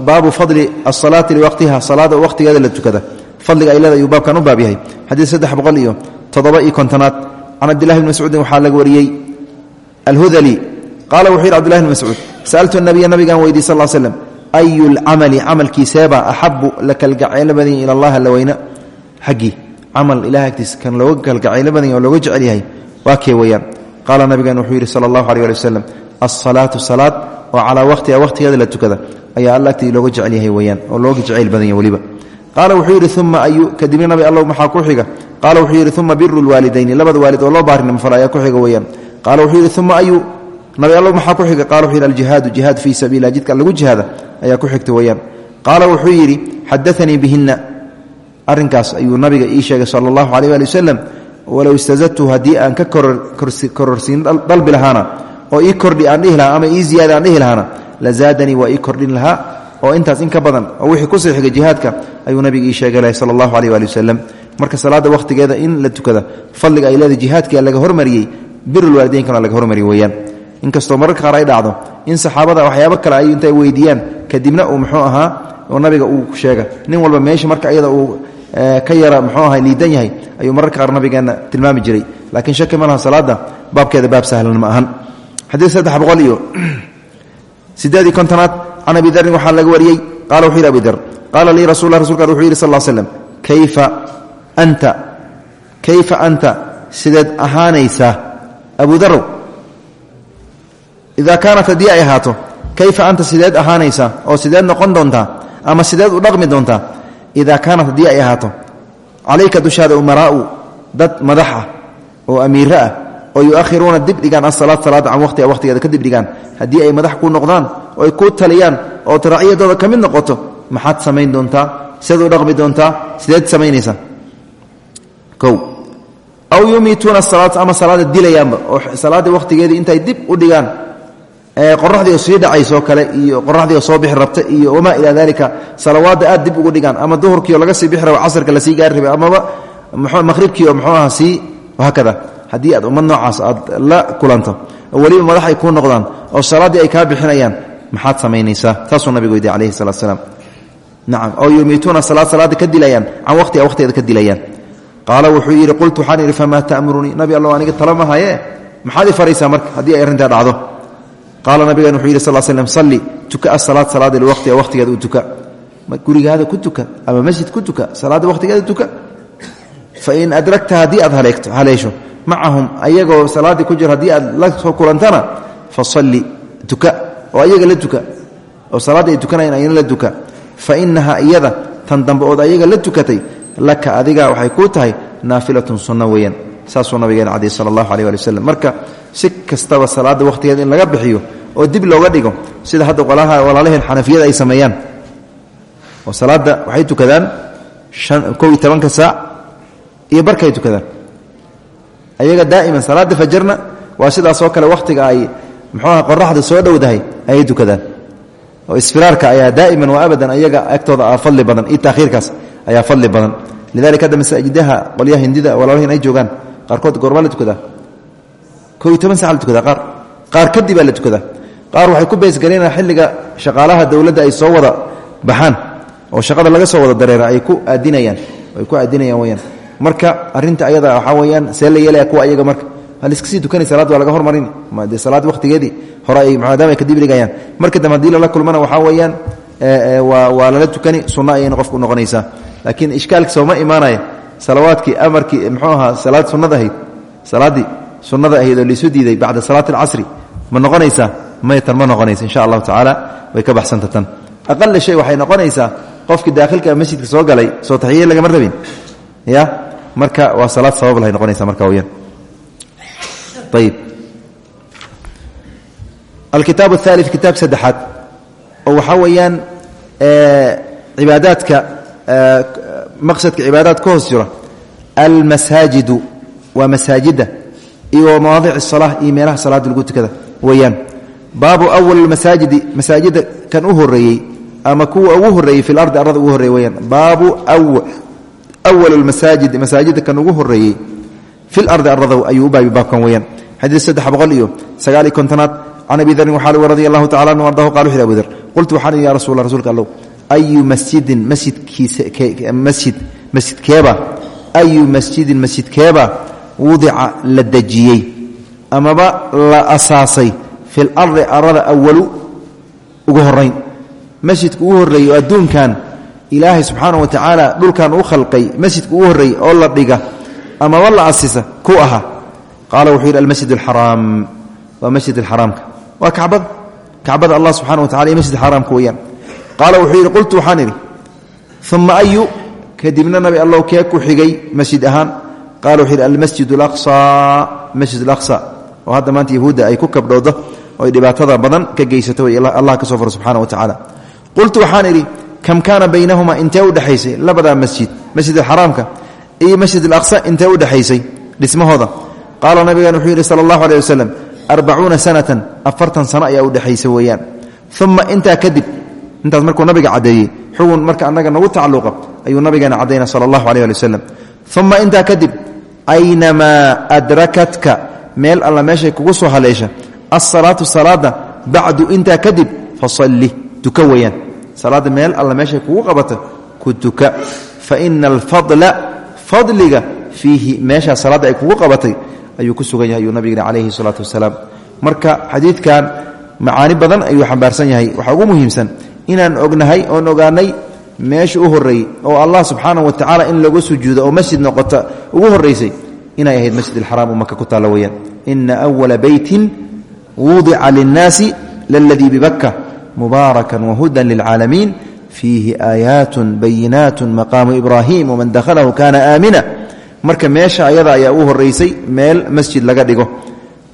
baabu fadli asalaati liwaqtiha salaada waqtigeeda la tukada fadliga ay leeda ayuu baabkan u baab yahay. Xadiid saddex boqol iyo toddoba iyo kontonaad. Can cabdillahi bni mascuudin waxaa laga wariyey alhudali. Qaala wuxuu yidhi cbdillahi bni mascuud sa'altu nabiya nabigaan weydiy sal slem ayu lcamali camalkiiseebaa axabu la kalgacaylo badanya ila allah alla weyna xaggii camal ilahay agtiis kan looga kalgacaylo badanya oo looga jecel yahay waa kee weeyaan? Qaala nabigan wuxuu yidhi sala allahu aleh ali waslem alsalaatu salaad oo calaa waqtiha waqtigeeda la tukada ayaa alla agtii looga jecel yahay weeyaan oo looga jacayl badanya qaala wuxuu yidhi uma kadibna nabi alla maxaa ku xiga? Qaala wuxuu yidhi uma biru lwaalidayni labada waalid oo loo baarinimo ayaa ku xiga weeyaan. Qaala wuxuu yidhi uma ayu nabi alla maxaa ku xiga? Qala wuxuu yidhi aljihaadu jihaad fii sabiilah jidka lagu jihaada ayaa ku xigta weeyaan. Qaala wuxuu yidhi xadaanii bihinna. Arrinkaas ayuu nabiga ii sheegay sala allahu aleyh ali wasalam walow istazadtu ka kororsiin dalbi oo ii kordhi aan dhihi ama ii ziyaada aan dhihi lahaana la zaadanii waa ii kordhin lahaa oo intaas in ka badan oo wixii ku sii xigay jihaadka ayuu nabiga ii sheegay lahay sala allahu aleyh ali wasalam marka salaada wakhtigeeda in la tukada fadliga ay leedahay jihaadkia laga hormariyey birulwaalideyinkana laga hormariy weeyaan. Inkastoo mararka qaar ay dhacdo in saxaabada waxyaabo kale ay intay weydiiyaan kadibna uu muxuu ahaa oo nabiga uu sheega nin walba meesha marka iyada uu ka yara muxuu aha liidan yahay ayuu mararka qaar nabigeenna tilmaami jiray. Laakiin shaki ma laha salaada baabkeeda baab sahlan ma ahan. Xadiid saddex boqol iyo *clears throat* sideedii kontonaad can abi darin waxaa laga wariyey? Qala wuxuu yidhi abi dar qaala lii rasul rasulka wuxuu yidhi sal slm kayfa anta? Kayfa anta? Sideed ahaanaysaa abu darow idaa kaanat haddii ay ahaato kayfa anta? Sideed ahaanaysaa oo sideed noqon doontaa ama sideed u dhaqmi doontaa idaa kaanat haddii ay ahaato calayka dushaada umaraa'u dad madax ah oo amiiro ah oo yuahiruuna dib dhigaan asalaad salaada can waqtiha waqtigeeda ka dib dhigaan. Haddii ay madax kuu noqdaan oo ay kuu taliyaan oo raaciyadooda ka noqoto maxaad samayn doontaa? Sideed dhaqmi doontaa? Sideed samaynaysaa? O aw yumiituuna salaat ama salaada dilayaanba oo salaaddii waqtigeedii intay dib u dhigaan qoraxdii oo sii dhacaysoo kale iyo qoraxdii oo soo bixi rabta iyo wamaa ilaa dalika salawaadda aad dib ugu dhigaan ama duhurkii oo laga sii bixi rabo casarka la sii gaari rabay amaba oo muxuu aha sii haakada haddii aad ummad noocaas aad la kulanto oo weliba madax ay kuu noqdaan oo salaaddii ay kaa bixinayaan maxaad samaynaysaa? Saasuu nabigu weydiy calayhi salatu salaam. Nacam oo yumiituuna salaad salaada ka dilayaan can waqtiha waqtigeeda ka dilayaan. Qaala wuxuu yidhi qultu waxaan idhi famaa ta'murunii? Nabi allow aniga tala ma haye? Maxaad i marka haddii ay arrintaa dhacdo? Qaala nabigan wuxuu yidhi sal slm salli tuka asalaad salaada liwaqtiha waqtigeeda u tuka. Gurigaada ku tuka ama masjid ku tuka salaada waqtigeeda tuka fain adragta haddii aad haleesho macahum ayagoo salaaddii ku jiro haddii aad la soo kulantana fasalli tuka oo ayaga la tuka oo salaaddii ay tukanayan ayna la tuka fa inahaa iyada tan dambe ood ayaga la tukatay laka adiga waxay kuu tahay naafilatun sunno weeyaan saasuu nabigeena cadey sala allahu aleh ali waslem marka si kastaba salaadda wakhtigeeda in laga bixiyo oo dib looga dhigo sida hadda walaalaheen xanafiyada ay tobanka saac iyo barkay tukadaan. Ayaga daa'iman salaadda fajarna waa sidaasoo kale wakhtiga ay muxuuaha qoraxda soo dhowdahay ayay tukadaan. Oo isfiraarka ayaa daa'iman wa abadan ayaga agtooda a badan iyo taakhiirkaas ayaa fadli badan. Lidalika hadda masaajidaha qolyaha hindida walaalaheen ay joogaan qaarkood goormaa la tukadaa. Ko iyo toban sac la qaar qaar kadibaa la tukadaa. Qaar waxay ku beesgalayna xilliga shaqaalaha dowladda ay soo wada baxaan oo shaqada laga soo wada dareera ay ku aadinayaan ay ku aadinayaan weyaan marka arinta ayada waxaa weyaan see la yeelaya kuwa ayaga marka hal iska sii tukanay salaad waa laga hormarin. De salaad wakhtigeedii hore ay maadaama ay kadib dhigayaan. Marka dambe lala kulmana waxaa weeyaan waa waa lala tukani sunno ayayna qofku noqonaysaa. Laakiin ishkaalka sooma imaanaya salawaadkii amarkii muxuu ahaa salaad sunnada ahayd salaaddii sunnada ahayd oo laisu diiday bacda salaati alcasri ma noqonaysaa? May tan ma noqonaysa insha allahu tacaala way ka baxsanta tan. Aqala shay waxay noqonaysaa qofkii daakhilka masjidka soo galay soo taxiye lagama rabin. Ya marka waa salaad sabab lahay noqonaysa marka weyaan ayib alkitaab athali kitaab saddexaad oo waxaa weeyaan cibaadaadka maqsadka cibaadaad ka hoos jira almasaajidu waa masaajida iyo mawaadic الsalaa iyo meelaha salaada lagu tukada weeyaan. Baabu awal masaajidi masaajida kan u ama kuwa ugu horeeyey fi lardi arada ugu horrey weyaan awal masaajid masaajida kan ugu horeeyey fi lardi arada ayuu u baabi baabkan weyaan xadiid saddex boqol iyo sagaal iyo kontonaad can abi darin waxaa radi allahu tacala anu ardahu qala wuxu abu der qultu waxaan idhi ya rasul la rsulka allow ayu masjidin masjidkiisamasjid masjidkeeba ayu masjidin masjidkeeba wudica la dejiyey amaba la asaasay fi lardi arada awalu ugu horayn masjidka ugu adduunkan ilaahay subxaana wa tacaala dhulkan u khalqay masjidka ugu horreeyey oo la dhiga amaba la asisa ku aha. Qaala wuxuu yidhi almasjid alxaraam waa masjid alxaraamka waa kacbada. Kacbada allah subxana wa tacala iyo masjid xaraamka weeyaan. Qaala wuxuu yidhi qultu waxaan idhi ayu kadibna nabi allow kee ku xigay masjid ahaan? Qaala wuxuu yidhi almasjid alaqsa masjid alaqsa oo hadda maanta yahuudda ay ku kabdhowdo oy dhibaatada badan ka geysato way allah ka soo faro subxana wa tacaala qultu waxaan kam kaana baynahuma intee u dhexaysay labadaa masjid masjid alxaraamka iyo masjid alaqsa intee u dhexaysay dhismahooda. Qaala nabigan wuxuu yidhi sala allahu aleh wasalam arbacuuna sanatan afartan sano ayaa u dhexaysa weeyaan. Uma intaa kadib intaas markuu nabiga caddeeyey xugun marka annaga nagu tacalluqa ayuu nabigeena caddayna sala allahu aleh ali wasalam uma intaa kadib aynamaa adrakatka meel alla meeshay kugu soo haleesha asalaatu salaada bacdu intaa kadib fasalli salaadda meel alla meeshay kugu qabata ku tuka. Fa ina alfadla fadliga fiihi meeshaa salaadda ay kugu qabatay ayuu ku sugan yahay ayuu nabigeena calayhi salaatu wasalaam. Marka xadiidkan macaani badan ayuu xambaarsan yahay. Waxaa ugu muhiimsan inaan ognahay oon ogaanay meesha u horreeyey oo allah subxaana wa tacaala in lagu sujuudo oo masjid noqota ugu horraysay inay ahayd masjid alxaraam oo maka ku taalla weyaan ina awala beytin wudica linnaasi laladii bibakka mubaarakan wahudan lilcaalamiin fiihi aayaatun bayinaatun maqaamu ibraahim waman dakhalahu kana aamina marka meesha ayada ayaa u horeysay meel masjid laga dhigo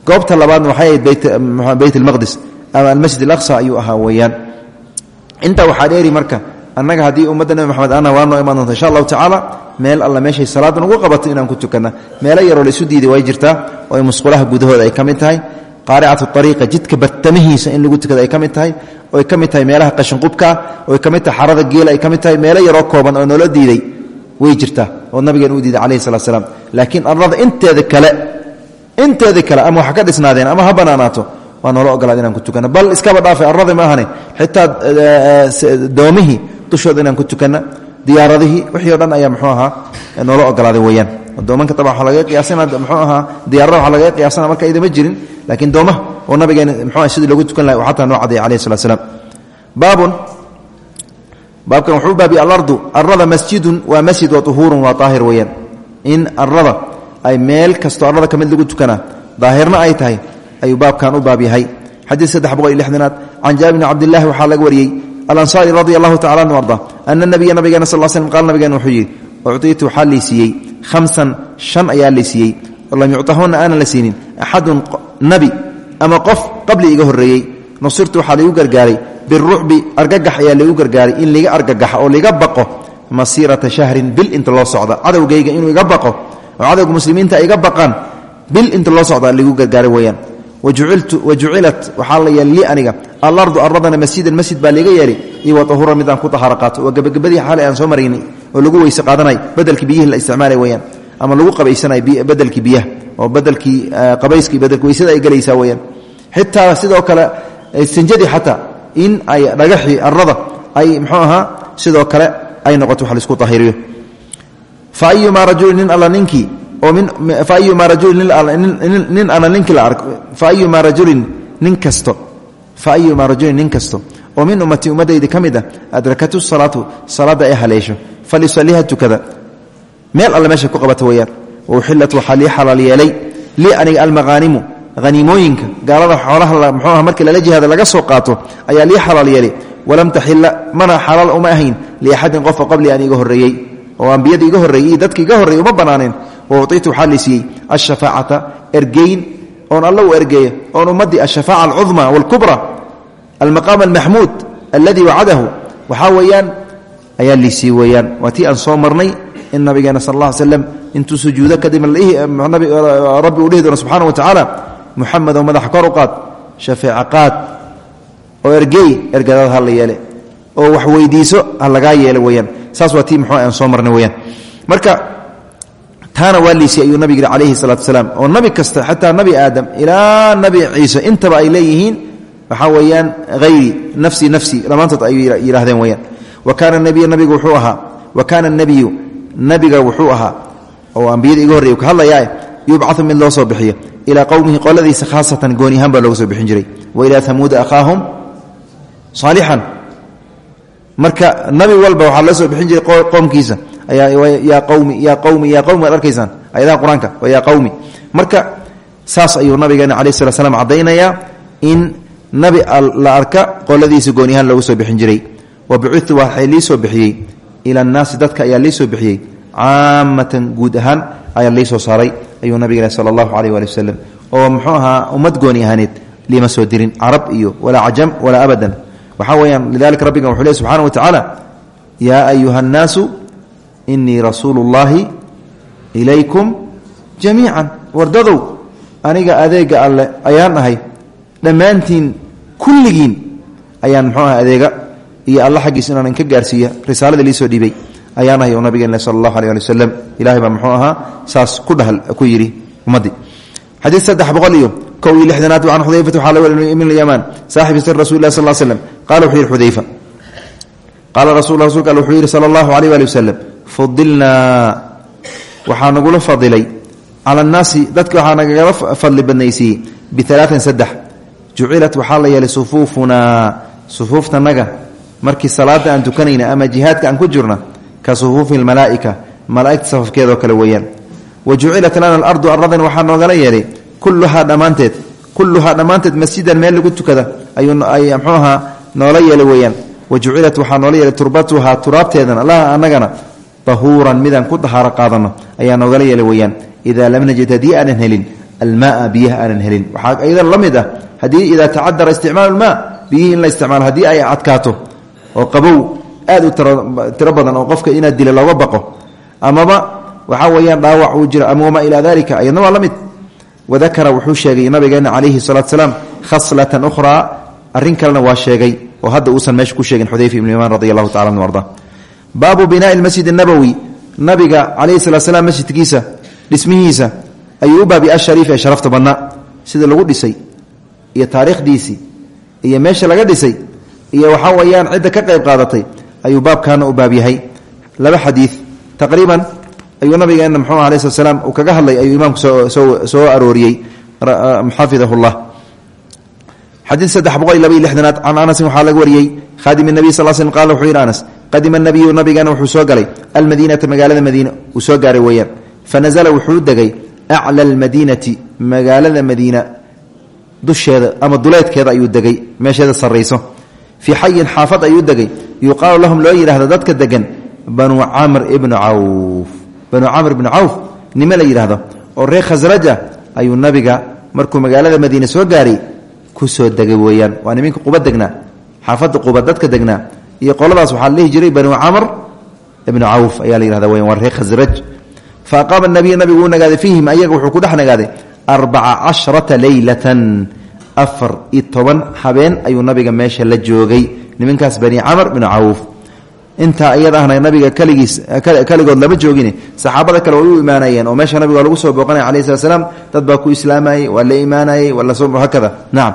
goobta labaadna waxay ahayd beyt almaqdis ama almasjid alaqsa ayuu ahaa weeyaan intaa waxaa dheeri marka annaga haddii ummadda nebi moxamed ana waa noo imaan doonta insha allahu tacaala meel alla meeshay salaadan ugu qabato inaan ku tukanna meelo yaroo mid tahay qaaricatu ariiqa jidka bartamihiisa in lagu tukada ay ka tahay oo ay ka mid tahay meelaha qashinqubkaa oo ay ka mid tahay xarada geela ay ka mid tahay meelo yaroo kooban oo noola diiday way jirtaa oo nabigeen u diiday calayhi salat slam laakiin arlada inteeda kale inteeda kale ama waxa ka dhisnaadeen ama ha banaanaato waa noola ogolaad inaan ku tukano. Bal iskaba dhaafe arlada ma ahane xitaa doomihii dushooda inaan ku tukanna diyaaradihii wixii o dhan ayaa muxuu ahaa noola ogolaaday weyaan doomanka aba waa laga qiyaasana mxuu diyaarada waa laga marka idama jirin laakiin doomaha oo nabigeena mxu sidii loogu tukan lahay xataa noo cadeey alayh slat slam baabun baabkan wuxuu baabiye alardu arada masjidun waa masjid wa uhuurun waa aahir weyaan in arada ay meel kastoo arada ka lagu tukanaa daahirna ay tahay ayuu baabkan u baab yahay xadiid saddex boqol iyo lixdanaad can jaabir bni laga wariyey alansaari radia allahu tacala anu arda ana nabiya nabigeena sal slm qaala nabigeena wuxuu yidhi uctiitu waxaa laysiiyey hamsan shan ayaa laysiiyey lam yucطahuna aanan la siinin axadun nabi ama qof qabli iga horreeyey nusirtu waxaa laigu gargaaray birucbi argagax ayaa laigu gargaaray in liga argagaxa oo liga baqo masiirata shahrin bil inta loo socda cadowgayga inuu iga baqo oo cadowga muslimiinta iga baqaan bil inta loo wajucilat waxaa la yeelay lii aniga alardu aradana masjidan masjid baa liiga yeelay iyo waahura mid aan ku tahaaro qaato waa gebagabadii xaale aan soo maraynay oo lagu weyse qaadanay bedelkii biyihii la isticmaalay weyaan ama lagu qabaysanay bedelkii biyaha oo bedelkii qabayskii bedelki weysada ay gelaysaa weyaan xitaa sidoo kale sinjadii xataa in ay dhagaxii arada ay mxuu ahaa sidoo kale ay noqoto wax la isku ahiriyo fa ayumaa rajulin nin alla ninkii faayuma rajulin nin kasto. Oo min ummatii ummaddaydi ka mid ah adrakatu salaatu salaadda ay haleesho. Falisaliha tukada meel alle meesha ku qabata weyaan wauxillat waxaa lii xalaal yeelay. Lii aniga almaqaanimu haniimooyinka gaalada xoolaha mxuuah markii lala jihaada laga soo qaato ayaa lii xalaal yeelay. Walam taxila mana xalaal uma ahayn. Liaxadin qofa qabli aan iga horreeyey. Oo ambiyada iga horreeyey iyo uma banaaneen wauitu waxaa laysiiyey ashafaacata ergeyn oon alla u ergeeya oon ummaddii ashafaaca alcudma wاlkubra almaqaam almaxmuud alladii wacadahu waxaa weeyaan ayaa liisii weeyaan waa tii aan soo marnay in nabigeena sal alla ly slam intuu sujuudo kadib rabbi uu dhihi doono subxana wa tacaala muxamed oo madaxa kor u qaad shafeeca qaad oo ergeey ergadaad ha la yeele oo wax weydiiso ha lagaa yeele weyaan saas waa tii muxuu aan soo marnay weyaan marka taana waa liisay ayuu nabig yidhi calayhi salaatu wasalaam. Oo nabi kasta xataa nabi aadam ilaa nabi ciise intaba ay leeyihiin waxaa weeyaan hayri nafsi nafsi dhammaantood ay yidhahdeen weyaan wa kaana nabiya nabigu wuxuu ahaa. Wa kaana nabiyu nabiga wuxuu ahaa. Oo ambiyada iga horrey ka hadlayaa yubcau mid loo soo bixiyo. Ilaa qowmihi qoladiisa khaasatan gooni ahaan baa looga soo bixin jiray. Wa ilaa amuuda akhaahum saalixan marka nabi walba waxaa loo soo bixin jiray qoomkiisa yaa qawmi yaa qawmi yaa qawmi waad arkaysaan. Ayadaha qur'aanka qawmi. Marka saas ayuu nabigeena calaih slat slam caddaynayaa in nabi la arka qoladiisa gooni ahaan looga soo bixin jiray. Wa bucitu waxay lii soo bixiyey. Ila annaasi dadka ayaa lii soo bixiyey. Caamatan guud ahaan ayaa lii soo saaray ayuu nabigeen sala allahu caleyh waali oo muxuu ahaa ummad gooni ahaaneed liima soo dirin carab iyo walaa cajam walaa abadan. Waxaa weeyaan lidalika rabbigan wuxuu subxana wa tacaala yaa ayuha annaasu inii rasuulu llaahi ilaykum jamiican wardadow aniga adeega alle ayaan ahay dhammaantiin kulligiin ayaan muxuu adeega iyo alla xaggiis inaan ka gaarsiiya risaalada liisoo dhiibay ayaan ahay oo nabigeen sala allahu aleh ali wasalam muxuu ahaa saas ku dhahal ku yidhi ummaddii xadiid saddex boqol iyo lixdanaad can xudayfata waxaa laga wari ibn lyamaan saaxibi sir rasul lah sal slm qala wuxuu xudayfa qaala rasul rasulka al wuxuu fudilnaa waxaa nagula fadilay. Cala annaasi dadka waxaa nagagala fadli badnaysiiyey bialaain saddex. Jucilat waxaa la yeelay sufuufunaa sufuuftanaga markii salaada aan tukanayna ama jihaadka aan ku jirna ka sufuufi lmalaa'ika malaa'igta safafkeedoo kale weeyaan. Wa jucilat lana alardu aradan waxaa noogala yeelay kulluhaa dhammaanteed kulluhaa dhammaanteed masjidan meel lagu tukada ayuu mxuu ahaa noola yeelay weeyaan. Wa jucilat waxaa noola yeelay turbatuhaa turaabteedana laha anagana tahuuran midaan ku dahaaro qaadano ayaa noogala yeelay weyaan idaa lam najid haddii aanan helin almaaa biyaha aanan helin waxaa ayadan la mid ah haddii idaa tacadara isticmaalu lmaa la isticmaalo haddii ay adkaato oo qabow aad u tiro oo qofka inaad dila looga baqo amaba waxaa weeyaan dhaawac uu jiro ama wamaa ilaa dalika ayadna waa la wadakara wuxuu sheegay nabigeena calayhi salaatu salaam khaslatan ukhraa arrin kalena waa sheegay oo hadda uusan meesha ku sheegin xudayfa ibnu imaan radi allahu tacala arda baabu binaai masjid nabowi nabiga calayhi salat slam masjidkiisa dhismihiisa ayuu u baabi ashariif ee sharafta badnaa. Sida lagu dhisay iyo taariikhdiisii iyo meesha laga dhisay iyo waxaa weeyaan cidda ka qayb qaadatay ayuu baabkaana u baab yahay. Laba xadiid taqriiban ayuu nabigeena mxuu alay slat slam uu kaga hadlay ayuu imaamku soo arooriyey. Xafidahullah xadiid saddex boqol iyo laba iyo lixdanaad can anasin waxaa laga wariyey khaadim nabiy sal slm qala wuxuu yidhi anas qadima nabiyu nabigeena wuxuu soo galay. Almadiinata magaalada madiina uu soo gaaray weeyaan. Fanazla wuxuu degay acla almadiinati magaalada madiina. Dusheeda ama duleedkeeda ayuu degay. Meesheeda sarayso fii xayin xaafad ayuu degay. Yuqaalu lahum loo yidhahdo dadka degan banuu camr ibnu cawf. Banuu camr ibnu cawf nime la yidhaahdo? Oo reer khasraja ayuu nabiga markuu magaalada madiine soo gaaray ku soo degay weeyaan. Waa niminka quba degnaa xaafadda quba dadka degnaa iyo qoladaas waxaa la jiray banuu camr ibnu cawf ayaa la yihahda weyan waa reer fa aqaama nabiy nabigu uu nagaaday ayaga wuxuu ku dhex nagaaday arbaca cashrata leylatan toban habeen ayuu nabiga meesha la joogay niminkaas bani camr binu cawf. Intaa iyada ahna nabiga kaligiis kaligood lama joogin saxaabada kale way u imaanayeen oo meesha nabiga lagu soo booqanaya alayh slat slam ku islaamayey waa la imaanayey hakada nacam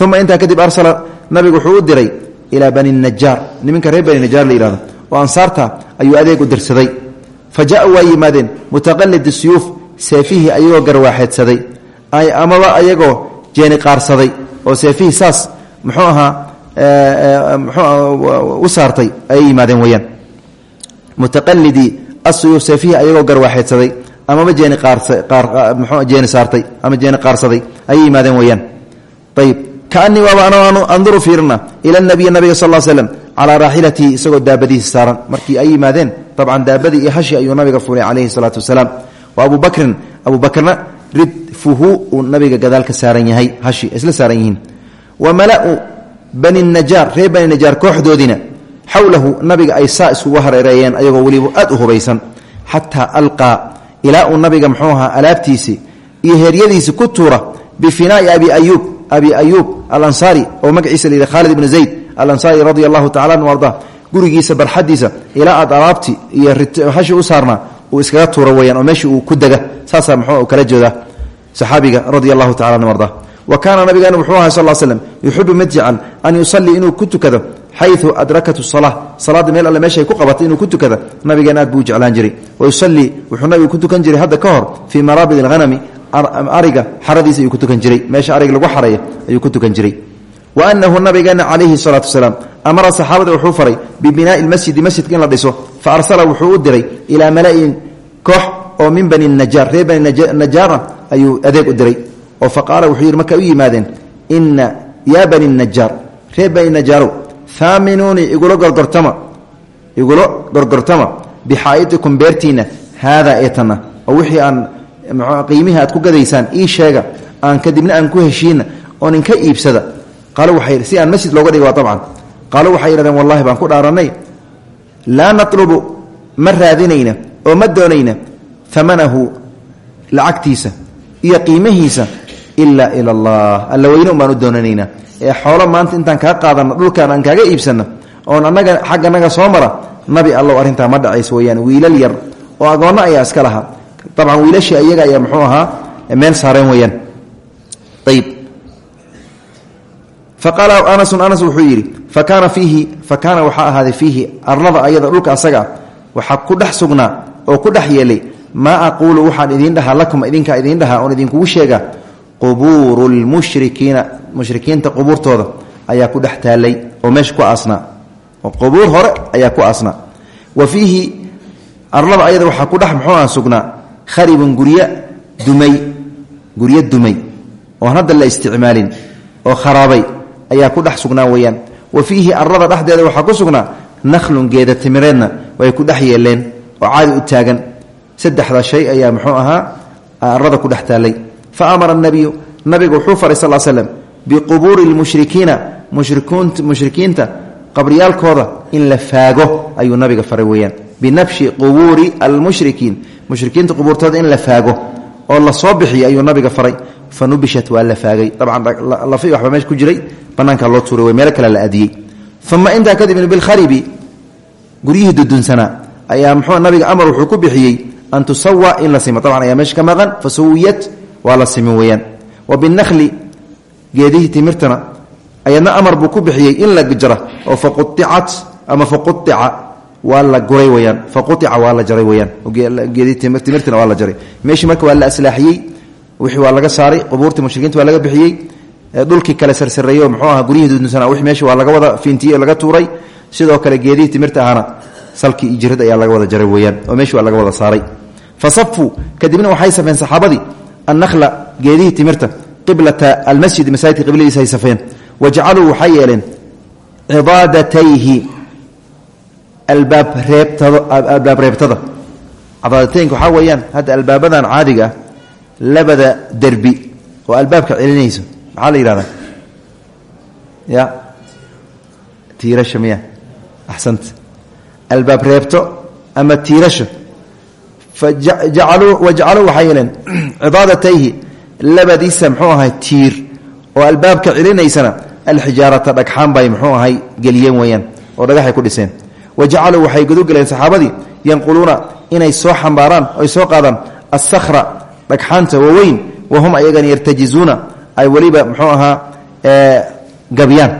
uma intaa kadib arsala nabigu wuxuu diray ilaa bani najaar niminka reer bani najaar la yihahdo oo ansaarta ayuu adeeg u dirsaday. Fa ja-u waa yimaadeen mutaqalid suyuuf seefihii ayagoo garwaaxeedsaday. Amaba ayagoo jeeni qaarsaday oo seefihii saas muxuu ahaa u saartay. Ayay yimaadeen weyaan mutaqalidii asuyuuf seefihii ayagoo garwaaxeedsaday. Amaba jeeni jeeni saartay ama jeeni qaarsaday. Ayay yimaadeen weyaan ayib kaanii waaba anoo anduru fiirina ila nabiyi nabiga sal slm calaa raaxilatihi isagoo daabadihiisa saaran. Markii ay yimaadeen dabcan daabadii iyo hashi ayuu nabiga fulay calayhi salaatu wasalaam. Wa abu bakrin abu bakrna ridfuhu uu nabiga gadaal ka saaran yahay hashi isla saaran yihiin. Wa malau bani najaar reer bani najaar kooxdoodiina xowlahu nabiga ay saa iskugu hareereeyeen ayagoo weliba aad u hubaysan xataa alqaa ilaa uu nabiga muxuu ahaa alaabtiisii iyo heeryadiisi ku tuura bifinaai abi ayuub abi ayuub alansaari oo magaciisa la yidhi khaalid ibni zayd alansaari radia allahu tacala anu arda. Gurigiisa barxadiisa ilaa aad alaabti iyo hashi u saarnaa uu iskaga tuura weyaan oo meeshii uu ku dega saasaa muxuu kala jeedaa saxaabiga radia allahu tacala anu arda. Wa kaana nabigeena wuxuu ahay sal slm yuxibu mid jecel an yusallii inuu ku tukado xayu adrakatu sala salaadda meel alle meeshay ku qabatay inuu ku tukada nabigeena aad buu u jeclaan jiray. Wa ariga xaradiisa ayuu ku tukan jiray. Meesha ariga lagu xaraya ayuu ku tukan jiray. Wa anahu nabigeena calayhi salaatu wasalaam amara saxaabada wuxuu faray bibinaai masjidi masjidka in la dhiso. Fa arsala wuxuu u diray ilaa malain koox oo min bani najaar reer bani najaara ayuu adeeg u diray. Oo fa qaala wuxuu yidhi markay yimaadeen ina yaa bani najaar reer bani najaarow haaminuunii igula gorgortama igula gorgortama bixaa'idikum beertiinna haadaa oo wixii aan qiimihii aad ku gadaysaan ii sheega aan kadibna aan ku heshiina oon inka iibsada. Qaalo waxay si aan masjid looga dhiga waa dabcan. Qaalo waxay yidhahdeen wallahi baan ku dhaarannay. Laa natlubu ma raadinayna oo ma doonayna amanahu lacagtiisa iyo qiimihiisa ilaa ila allah alla weyne un baan ee xoolo maanta intaan kaa qaadano dhulkaan aan kaaga iibsano oon annaga xagg annaga soo mara nabi allow arrintaa ma dhacayso weyaan wiilal yar oo agoonno ayaa iska lahaa dabcan wiilashii iyaga ayaa muxuu ahaa meel saareen weyaan ayib faqaala anasun anas wuxuu yidhi fa kaana fiihi fa kaana waxaa ahaaday fiihi arlada ayada dhulka asaga ah waxaa ku dhex sugnaa oo ku dhex yeelay maa aquulu waxaan idiin dhahaa lakum idinkaa idiin dhahaa oon idinkugu sheegaa qubuuru lmushrikiina mushrikiinta qubuurtooda ayaa ku dhex taallay oo meesha ku aasnaa oo qubuur hore ayaa ku aasnaa wa fiihi arlada kharibun guryo dumay guryo dumay. Oon hadda la isticmaalin oo kharaabay ayaa ku dhex sugnaa weeyaan. Wa fiihi arlada dhexdeeda waxaa ku sugnaa nakhlun geeda timireedna way ku dhex yeeleen oo caadi u taagan. Saddexda shay ayaa muxuu ahaa arlada ku dhex taallay. Fa amara nabiyu nabigu wuxuu faray sal slm biqubuuri lmushrikiina mushrikiinta qabriyaalkooda in la faago ayuu nabiga faray weeyaan. Binabshi qubuuri almushrikiin mushrikiinta qubuurtooda in la faago oo la soo bixiyo ayuu nabiga faray. Fa nubishat waa la faagay. Dabcan lafi waxba meesha ku jiray. Banaanka loo tuuray w meelo kale la aadiyey uma intaa kadib bilkharibi guryihii dudunsanaa ayaa muxuu nabiga amar wuxuu ku bixiyey an tusawa in la simo. Ayaa meesha ka maqan. Fa la simin weeyaan. Wa binahli geedihii timirtana ayadna amar buu ku bixiyey in la jara oo fa quicat ama faquica waa la guray weyaan faquica waa la jaray weyaan timirtina waa la jaray. Meeshii marka waa la aslaaxiyey wixii waa laga saaray qubuurtii mushrikiinta waa laga bixiyey dhulkii kale sarsareeyo mxuu aha guryihii dudunsanaa wixii meeshii waa laga wada fiintiyey laga tuuray sidoo kale geedihii timirta ahana salkii iyo ayaa laga wada jaray weyaan oo meeshii waa laga wada saaray. Fa kadibna waxay safeen saxaabadii annahla geedihii timirta qiblata almasjid masaajidka qibladiisa ay safeen. Wa jacaluu waxay albaab reebtado albaab reebtada cadaadateynka waxaa weeyaan hadda albaabadan caadiga ah labada derbi oo albaabka celinayso maxaa la yihahdaa ya tiirasha miya axsanta. Albaab reebto ama tiirasho. Fajacaluu wajacaluu waxay yeeleen cidaadatayhi *clears throat* labadiisa muxuu ahay tiir. Oo albaabka celinaysana alxijaarata dhagxaan bay muxuu ahay geliyeen weyaan oo dhagaxay ku dhiseen wa jacaluu waxay gudugeleen saxaabadii yanquluuna inay soo xambaaraan oy soo qaadaan assakhra dhagxaanta waaweyn wahum ayagana yartajizuuna ay weliba muxuu ahaa gabyaan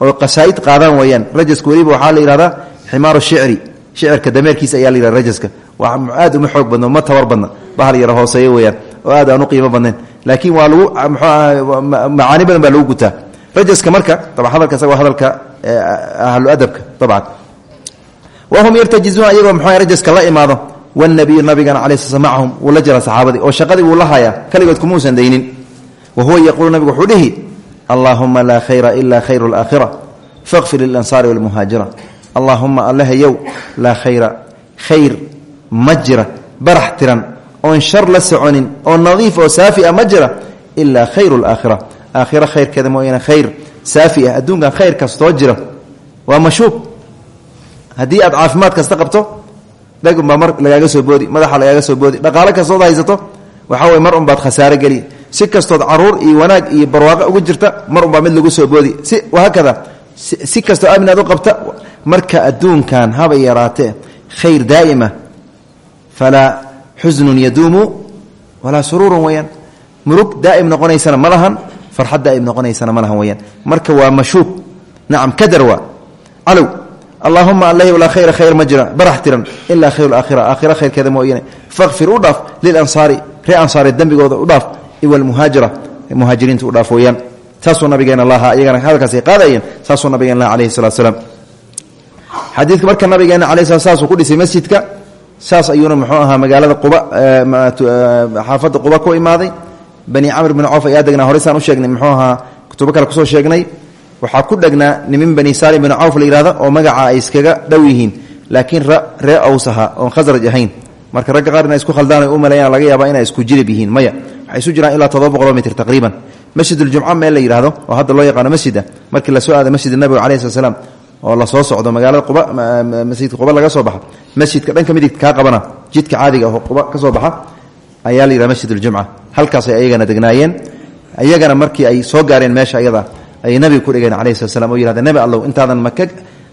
oo qasaaid qaadaan weyaan rajaska weliba waxaa la yihahdaa ximaaru shicri shicirka dameerkiisa ayaa la yihahda rajaska. Aad uma xoog badno ma tabar badna bahal yaro hooseeyo weyaan oo aad aan u qiimo badnayn. Laakiin waa marka aba hadalka isaga hadalka ahlu adabka dabcan wahum yartajizuuna iyagoo mxu rajaska la imaado wnabiyu nabigana cala sl macahum wuu la jira saxaabadii oo shaqadii wuu la hayaa kaligood kumuusan daynin wa huwa yaquulu nabigu wuxuu dhihi allaahuma laa khayra ila khayru laakhira faqfir lilansaari walmuhaajira allaahuma allahayow laa khayra khayr ma jira barax tiran oon shar la soconin oo nadiif oo saafi ah ma jira ilaa khayru laakhira aakhira khayrkeeda mooyane khayr saafi ah khayr kastoo jira waa haddii aad caafimaad kasta qabto dhagunbaa mar lagaaga soo boodi madaxa lagaaga soo boodi. Dhaqaalo kastood haysato waxaa wey mar unbaad khasaare geli. Si kastood carruur iyo wanaag iyo barwaaqo ugu jirta mar unbaa mid lagu soo boodi. Si wahaakada si kastoo aaminaad u qabta marka adduunkan haba yaraatee khayr daa'ima. Falaa xusnun yaduumu walaa suruurun weyaan murug daa'im noqonaysana ma farxad daa'im noqonaysana ma lahan marka waa mashuub. Nacam kadar waa allahuma allahi walaa khayra khayr ma jira. Barax tiran. Ilaa khayr aakhira aakhira khayrkeeda mooyane faqfir u dhaaf lilansaari. Ree ansaari dembigooda u dhaaf. Iwalmuhaajira muhaajiriinta u dhaaf weyaan. Saasuu nabigeena lahaa iyagana hadalkaasay qaadayeen. Saasuu nabigeena laha alayhi salatu salaam. Xadiidka marka nabigeena alay sla saasuu ku dhisay masjidka saas ayuuna muxuu ahaa magaalada quba xaafadda quba ku imaaday. Bani camr bin coof waxaa ku dhegnaa nimin bani salim bin cawf la yihahda oo magaca ay iskaga dhow yihiin laakiin ree aws aha oon khasraj ahayn. Marka ragga qaar inay isku khaldaan u maleeyaan laga yaaba inay isku jilib yihiin. Maya waxay isu jiraan ilaa todoba boqoloo mitr taqriiban. Masjiduljumca meel la yidhahdo oo hadda loo yaqaano masjida markii la soo aada masjid nabiga calayi slat slam oo la soo socdo magaalada quba masjidka quba laga soo baxa. Masjidka dhanka midigta kaa qabana jidka caadiga oo quba ka soo baxa ayaa la yidhahda masjiduljumca halkaasay ayagana degnaayeen iyagana markii ay soo gaareen meesha iyada ayay nabiga ku dhegeen alayhi slat slam oo yihahdeen nabi allow intaadan maka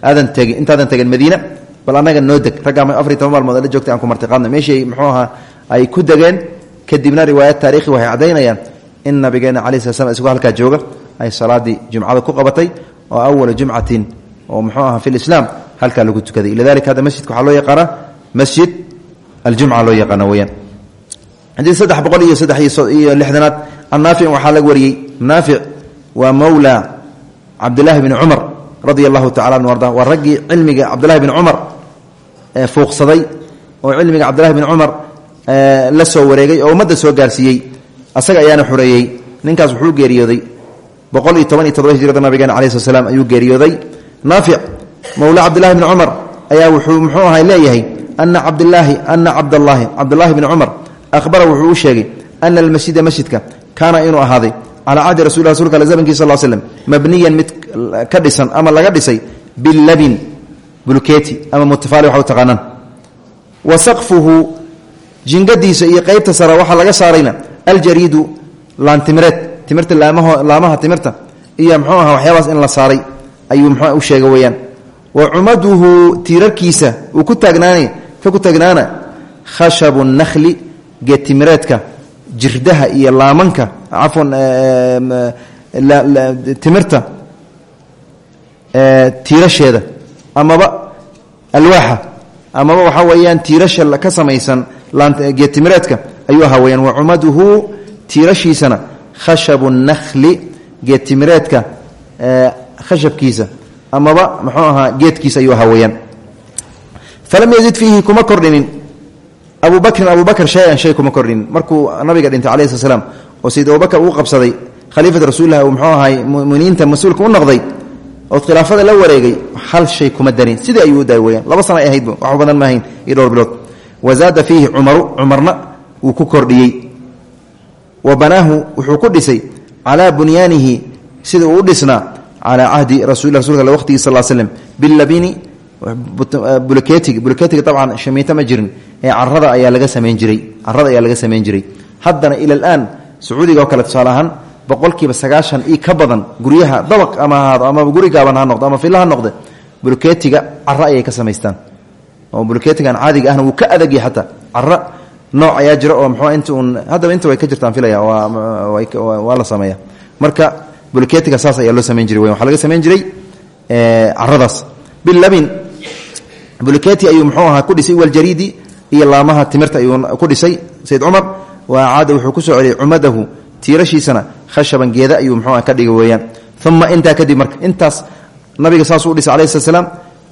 aadan tegin intaadan tegin madiina bal annaga noo deg. Raggaa afar iyo toban maalmood la joogtay aan ku martiqaadna meeshii muxuu ahaa ay ku degeen kadibna riwaayad taarikhi waxay caddaynayaan in nabigeena alayh slat slam isagoo halkaa jooga ay salaadii jumcada ku qabatay oo awala jumcatin oo muxuu ahaa fi lislaam halkaa lagu tukaday. Lidalika hadda masjidka waxaa loo yaqaanaa masjid aljumca loo yaqaana weyaan xadiid saddex boqol iyo saddex iyo lixdanaad an naafic waxaa laga wariyey. Naafic waa mawla cabdilaahi bni cumar radia allahu tacala anu arda waa raggii cilmiga cabdillahi bni cumar fuuqsaday oo cilmiga cabdillahi bni cumar la soo wareegay oo ummadda soo gaarsiiyey. Asaga ayaana xoreeyey ninkaas wuxuu geeriyooday. Boqol iyo toban iyo todoba hijrada nabigeena alai slat slam ayuu geeriyooday. Naafic mawla cabdillahi bni cumar ayaa wuxuu muxuu ahay leeyahay ana cabdilaahi ana cabdallaahi cabdillaahi bni cumar ahbara wuxuu u sheegay ana almasjida masjidka. Kaana inuu ahaaday calaa cahdi rasul rasulka ale zamankii sal slm mabniyan mid ka dhisan ama laga dhisay bilabin bulkeeti ama mutafaali waxa u taqaanaan jingadiisa iyo qeybta sare waxaa laga saarayna aljariidu laantimireed timirta laamaha timirta iyo mxuu aha waxyaabaas in la saaray ayuu mxu u sheega wa cumaduhu tiirarkiisa uu ku taagnaana ka ku taagnaana khashabu nakhli geetimireedka jirdaha iyo laamanka cafwan timirta tiirasheeda amaba alwaaxa amaba waxaa weeyaan tiirasha ka samaysan geedtimireedka ayuu ahaa weyaan wa cumaduhu tiirashiisana khashabu nakhli geedtimireedka khashabkiisa amaba muxuu ahaa geedkiisa ayuu ahaa weyaan falam yazid fiihi kuma kordhinin abu bakrin abu bakr shay-an shay kuma kordhinin markuu nabiga dhintay alayh slat slam oo sayid abubakr uu qabsaday khaliifat rasuulilah uu muxuu ahay muminiinta mas'uulka u noqday ood khilaafada la wareegay hal shay kuma darin. Sidii ayuu u daay laba sana ay ahaydba wax badan ma ahayn iyo bilood. Wazaada fiihi cumaru cumarna wuu ku kordhiyey. Wa banaahu wuxuu ku dhisay calaa bunyaanihi sida uu u dhisnaa calaa cahdi rasul rasulka waqtigii sal slm bulketiga dabcan shamiito ma jirin. Ee carada ayaa laga samayn jiray. Carada ayaa laga samayn jiray. Haddana ila alaan sacuudiga oo kale boqolkiiba sagaashan io ka badan guryaha dabaq ama ahaado ama guri gaaban ha noqdo ama filla ha bulketiga cara ayay ka samaystaan. Oo bulketigan caadiga ahna wuu ka adagya xataa cara nooc ayaa jira oo mxu int un haddaba inta way ka jirtaan filaya waa la sameeya marka bulketiga saas ayaa loo samayn jiray. Waxaa laga samayn jiray caradaas bilabin bulketi ayuu mxuu ahaa ku dhisay waljariidi iyo laamaha timirta ayuu ku dhisay sayid cumar. Waa caada wuxuu ku soo celiyay cumadahu tiirashiisana khashaban geeda ayuu mxuu ka dhigay weeyaan. Uma intaa kadib marka intaas nabiga saasuu dhisay alayh slat slam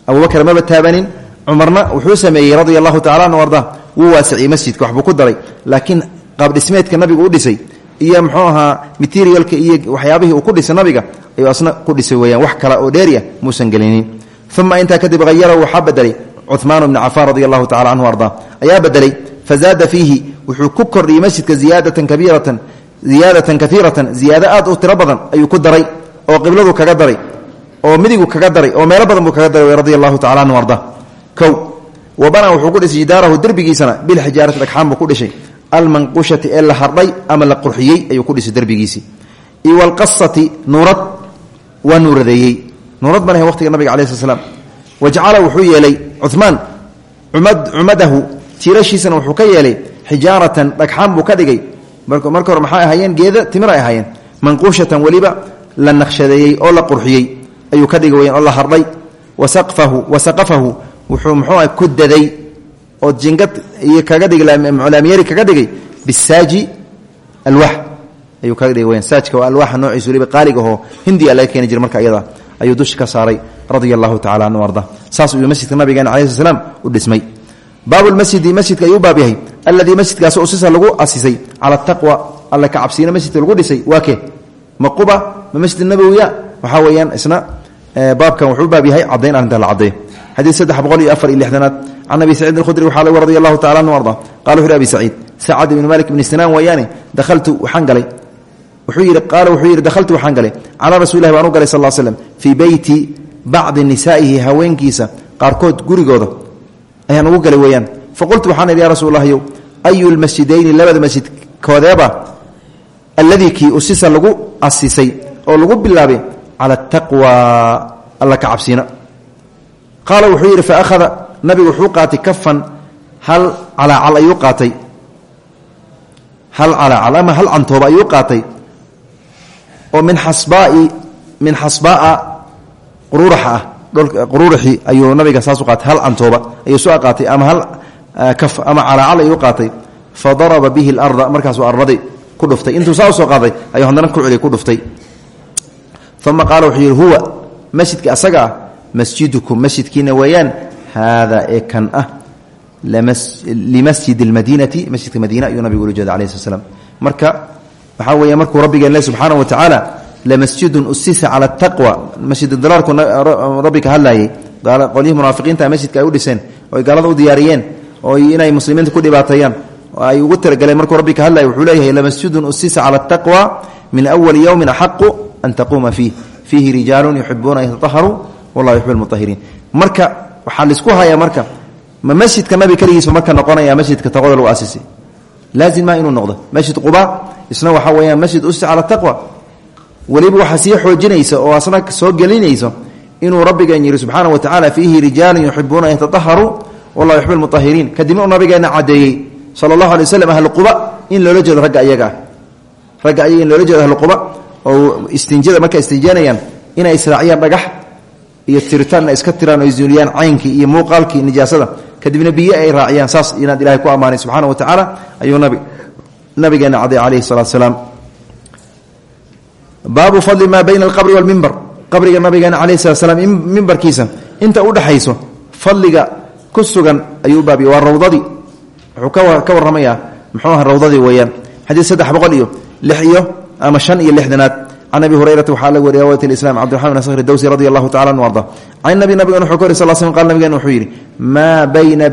abubakr maba taabanin cumarna wuxuu sameeyey radia allahu tacala an arda wuu waasiciyey masjidka waxbuu ku daray. Laakiin qaabdhismeedka nabigu u dhisay iyo mxuu ahaa materialka iyo waxyaabihii uu ku dhisay nabiga ayuu asna ku dhisay weyaan wax kale oo dheeri ah muusan gelinin uma intaa kadib hayarahu waxaa bedelay cumaan bni cafaan radi allahu tacala canhu arda ayaa bedelay fazaada fiihi wuxuu ku kordhiyey masjidka ziyaadatan kabiiratan ziyaadatan kaiiratan ziyaado aad u tiro badan ayuu ku daray oo qibladu kaga daray oo midigu kaga daray oo meelo badan buu kaga daray radi allahu tacala anhu arda kow wa banaa wuxuu ku dhisay jidaarahu derbigiisana bilxijaarati dhagxaan buu ku dhishay almanqushati ee nuurad lahen waqtiga nabiga alai slat slam wajacala wuxuu yeelay cumaan cumadahu tiirashiisana wuxuu ka yeelay xijaaratan dhagxaan buu ka dhigay marka hore maxay ahaayeen geeda timir ay ahaayeen manquushatan weliba la naqshadeeyey oo la qurxiyey ayuu ka dhigi weyaan oo la hardhay wasaqfahu wasaqafahu wuxuu muxuu ah ku daday oo jingad iyo kaga dhigi laamiyeri kaga dhigay bisaaji alwax ayuu kaga dhigi iyada ayuu dusha ka saaray radia allahu tacala anhu arda. Saas uyuu masjidka nabigeena alai sl slam u dhismay. Baabulmasjidi masjidka ayuu baab yahay. Alladii masjidkaas usisa lagu asisay cala taqwa alla ka cabsiina masjidka lagu dhisay waa ke ma quba ma masjid nabowiya waxaa weeyaan isna baabkan wuxuu baab yahay cadayn arrinta la cadeeyo xadiid saddex boqol iyo afar iyo lixdanaad. Can abi saciid alkhudri waxaa lagu radi allahu tacala anhu arda. Qala wuxu uhi abi saciid sacad ibni malik ibni sinaan weeyaane dakhaltu waxaan galay wuxuu yidhi qaala wuxuu yidhi dakhaltu waxaan galay. Calaa rasulillahi baan u galay sal slam fii beyti bacdi nisaa'ihi haweenkiisa qaarkood gurigooda ayaan ugu galay weeyaan. Faqultu waxaan idhi ya rasuul lahyow ayu lmasjidayni masjid koodeeba alladii usisa lagu asisay oo lagu bilaabay cala ataqwa alla ka cabsiina. Qaala wuxuu yidhi fa akhada nabigu wuxuu qaatay kafan hal calaacal ayuu qaatay. Hal calaacal ama hal cantooba ayuu qaatay oo min xasbaai min xasbaaa quruuraxa ah. Quruuraxii nabiga saasu qaatay. Hal cantooba ayuu soo qaatay ama hal kaf ama calaacal ayuu qaatay. Fa daraba bihi larda markaasuu arladii ku dhuftay. Intuu saa qaaday ayuu haddana ku celiy ku dhuftay. Uma qaala wuxuu huwa masjidka asaga ah masjidukum masjidkiina weeyaan haadaa ee ah limasjid اlmadiinati masjidka madiina ayuu nabigu ula jeeda alayh sl slam marka waxaa weeya markuu rabbigeen le subxaana wa tacaala lamasjidun usisa cala taqwa masjid dalaarku rabbi ka hadlayay qolyihii munaafiqiinta masjidka ay u dhiseen oy gaalada u diyaariyeen oo inay muslimiinta ku dhibaateeyaan ay ugu talagaleen markuu rabbi ka wuxuu leeyahay lamasjidun usisa cala taqwa min awali yowmin axaqu an taquuma fiih fiihi rijaalun yuxibuuna an yatataharuu wallah yuxib marka waxaa la isku hayaa marka ma masjidka nabi keligiisba marka noqonaya masjidka taqwada lagu asisay laazim maa inuu noqdo. Masjid quba isna waxaa weyaan masjid usisa cala taqwa. Weliba waxaa sii xoojinaysa oo asna soo gelinayso inuu rabbigeen yihi subxaana wa tacala fiihi rijaalun yuxibuuna an yatataharuu wallah yuxib lmutahiriin kadibna uu nabigeena cadeeyey sala allahu alay waslam ahlu quba in loola jeedo ragga ayaga ah. Ragga ayaga in loola jeedo ahlu quba oo istinjada markay istinjeenayaan inay israaciyaan dhagax iyo tiritaan iska tiraan oy zuuliyaan caynkii iyo muuqaalkii nijaasada. Kadibna biyo ay raaciyaan saas inaad ilahay ku ammaanay subxaana wa tacaala ayuu nabi nabigeena caday calayhi salatu salaam. Baabu fadli maa bayna alqabri walmimbar qabriga nabigeena calayhi salat slam mimbarkiisa inta udhexayso fadliga ku sugan ayuu baabiy waa rawdadii wuxuu ka warramayaa muxuu aha rawdadii weeyaan. Xadiid saddex iyo lix iyo ama shan iyo lixdanaad. Can abi hurayrata waxaa laga wariya riwayat islam cabdiraxman bin sakhr dawsi radi allahu tacala anu arda. Can nabi nabigan wuxuu ka wari sal sl qal nabigen wuxuu yidhi bayna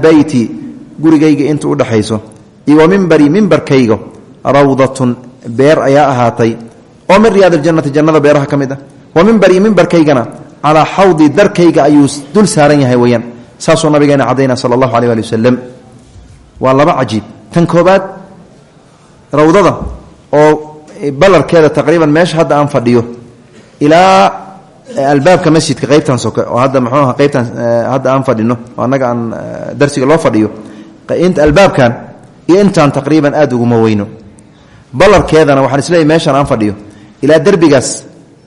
rawdatun beer ayaa ahaatay. Oo min riyaad aljannati jannada beeraha ka mid ah. Wa mimbari mimbarkaygana calaa xawdi darkayga ayuu dul saaran yahay weeyaan. Saasuu nabigeena cadayna sala allahu aleh ali wasalam waa laba cajiib. Tan koobaad rawdada oo balarkeeda taqriiban meesha hadda aan fadhiyo ilaa albaabka masjidka qaybtan soke oo hadda mxuu aha qaybtan hadda aan fadhino oo aan darsiga loo fadhiyo albaabkan iyo intaan taqriiban aad uguma weyno balarkeedana waxaan isleeyahy meeshaan aan fadhiyo ilaa derbigaas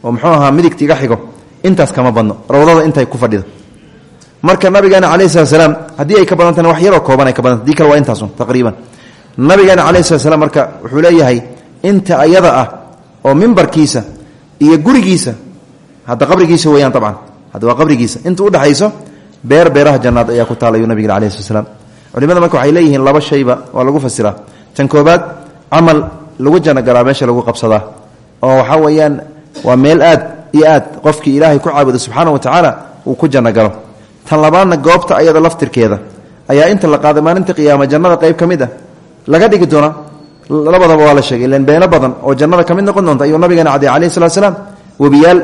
oo muxuu ahaa midigta xigo intaas kama badno. Rawdada intay ku fadhido. Marka nabigeena calayhi salat slaam ay ka badantana wax yaroo kooban ay ka badanta haddii kale waa intaasun taqriiban. Nabigeena calayhi salat slam marka wuxuu leeyahay inta ayada ah oo mimbarkiisa iyo gurigiisa hadda qabrigiisa weyaan abcan hadda waa qabrigiisa. Inta udhexayso beer beeraha jannaad ayaa ku taalayu nabiga alayh slat culimada marka waxay leeyihiin laba shayba waa lagu fasiraa tan koobaad camal lagu jannogalaa meesha lagu qabsadaa oo waxaa weeyaan waa meel aad iyo aad qofkii ilaahay ku caabudo subxaana wa tacaala uu ku jannogalo tan labaadna goobta ayada laftirkeeda ayaa inta la qaaday maalinta qiyaama jannada qayb ka ah. Laga dhigi doona labadaba waa la sheegay. Ilan beeno badan oo jannada ka noqon doonta ayuu nabigeena cadey alayhi salatu salaam webiyaal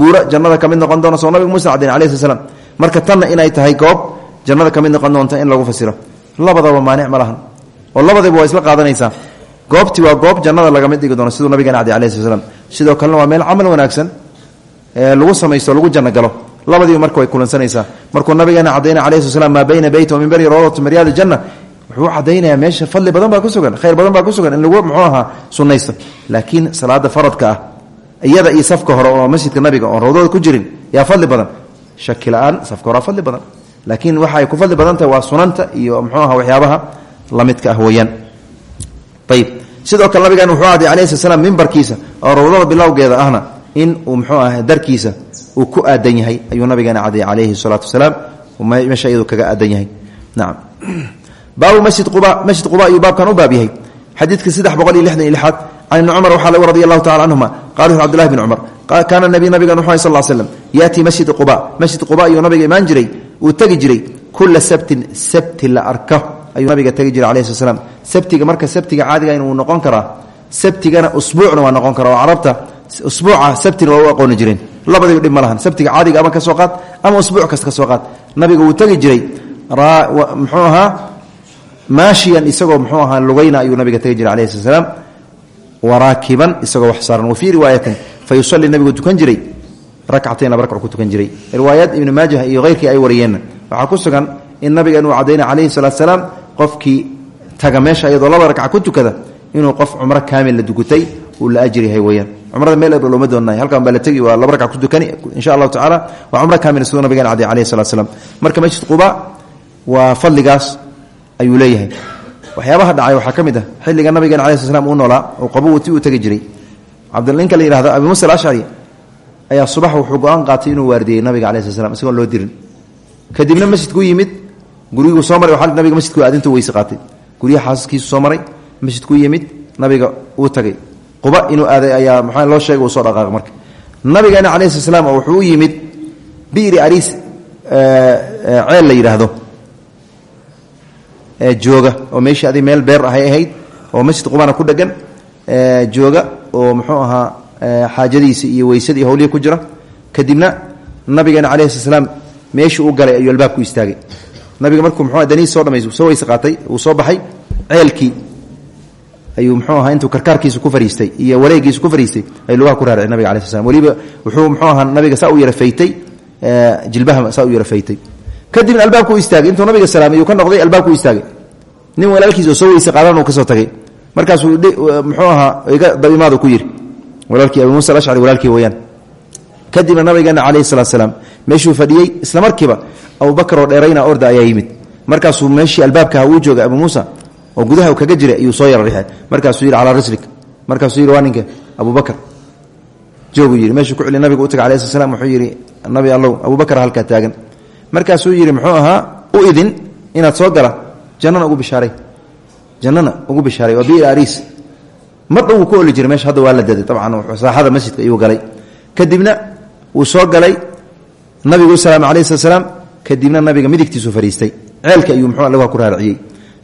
buura jannada ka noqon doona soo nabiga muuse cadeyn alayhi slat slam marka tanna inay tahay goob jannada ka noqon doonta in lagu fasiro. Labadaba maanic ma lahan. Oo labadiba waa isla qaadanaysaa goobtii waa goob jannada laga mid dhigi doono siduu nabigeena cadey alayhi slat slam sidoo kalena waa meel camal wanaagsan lagu samaysto lagu janno galo labadiiba marka way markuu nabigeena cadayna alayhi slat slam bayna beyti wa minbari rawdatu min riyaad janna wuxuu cadaynayaa meesha fadli badan baa ku sugan khayr badan baa ku sugan in lagu muxuu ahaa sunnaysto laakiin salaada faradka ah iyada iyo safka hore oo masjidka nabiga oon rawdada ku jirin yaa fadli badan. Shaki safka horea fadli badan. Laakiin waxa ay ku fadli badan tahay waa sunanta iyo muxuu aha waxyaabaha lamidka ah weeyaan. Ayib sidoo kale nabigan wuxuu caday alayhi slat slam mimbarkiisa oo rawdada bilowgeeda ahna in uu muxuu ah darkiisa uu ku aadan yahay ayuu nabigeena caday calayhi salaatu wasalaam meesha iyadu kaga aadan yahay. Nacam baabu masjid quba masjid quba ayuu baab yahay. Xadiidka saddex boqol iyo lixdan iyo lixaad can ibni cumar waxaa laga radi allahu tacala canhuma qala wuxu abdullahi bn cumar kaana yaatii masjid quba. Masjid quba ayuu nabiga imaan uu tegi jiray kula sabtin sabti la arko ayuu nabiga tegi jiray slat slam sabtiga marka sabtiga caadiga inuu noqon karaa sabtigana usbuucna waa noqon karaa oo usbuuca sabtina waa u jireen labadiiba dhib lahan. Sabtiga caadiga ama ka soo qaad ama usbuuc kasta ka soo qaad. Nabiga wuu tegi jiray muxuu ahaa maashiyan isagoo mxuu ahaa lugayna ayuu nabiga tegi jiray slat slaam waraakiban isagoo wax saaran. Wa fii riwaayatin fa yusalii tukan jiray. Rakcatayn laba ku tukan jiray. Riwaayad ibni maajah iyo heyrkii ay wariyeenna. Waxaa ku sugan in nabiga inuu cadayna calayhi salaam qofkii taga meesha iyadoo laba rakca ku tukada inuu qof cumro kaamil la dugutay uu la ajir yahay weyaan cumrada meel ebr looma doonay halkan baa la tegi waa laba rakca ku tukani insha allahu tacala waa cumro kaamil siduu nabigan caday alayhi salatu slam marka masjid quba waa fadligaas ayuu leeyahay. Waxyaabaha dhacay waxaa ka ah xilliga nabigeena alai sl slam uu noolaa oo qabuwati uu tegi jiray. Cabdninka la yihahdo abi musa alashcari ayaa subax wuxuu go'aan qaatay inuu waardiyey nabiga alai sl slam isagoon loo dirin. Kadibna masjidkuu yimid guriguu soo maray waa nabiga masjidku aadintu weyse qaatay. Guryaha xaasaskiisu soo maray masjidkuu yimid nabiga uu tagay. Quba inuu aaday ayaa maxaa loo sheegay uu soo dhaqaaqay marka. Nabigeena calayhi sl slam wuxuu u yimid bi'ri ariis ceel la yidhaahdo. Jooga oo meeshii adig meel beer ahay ahayd oo masjid qubana ku dhegan jooga oo muxuu ahaa xaajadiisi iyo weysadii howlihii ku jira. Kadibna nabigeena calayhi sl slaam meeshii u galay ayuu albaabku istaagay nabiga markuu mxu daniis soo dhamays soo weyse qaatay uu soo baxay. Ceelkii ayuu mxuu ahaa intuu karkaarkiisa ku fariistay iyo wareegiisa ku fariistay ay lugaha ku raaraceen nabiga alai sl slam weliba wuxuu mxuu ahaa nabiga saa u yara faytay jilbaha saa u yara faytay. Kadibna albaabku istaagay intuu nabiga salaamay uu ka noqday albaabku istaagay. Nin walaalkiis oo soo weyse qaadan uu ka soo tagay. Markaasuu muxuu ahaa iga dabimaadu ku yidhi walaalkii abi muusa alashcari walaalkii weyaan kadibna nabigeena calayhi salatu salaam meeshuu fadhiyey isla markiiba abubakar oo dheerayna orda ayaa yimid. Markaasuu meeshii albaabkaha uu jooga abu muusa oo gudaha kaga jira iyuu soo yara rixe markaasuu yidhi calaa rislik. Markaasuu yidhi waa ninka abubakar jooguu yidhi meeshuu ku celi nabiga u taga alai sl slam wuxuu yidhi nabi allow abubakar halkaa taagan. Markaasuu yidhi muxuu ahaa u idin inaad soo gala jannana ugu bishaaray jannana ugu bishaaray waa biir ariis. Mar ku jiray meesha hadda waa la daday dabcan saaxada masjidka ayuu galay. Kadibna wuu soo galay nabigu u salaamay alayh slat slaam kadibna nabiga midigtiisu fadhiistay ceelka ayuu muxuu allaha ku raariciyey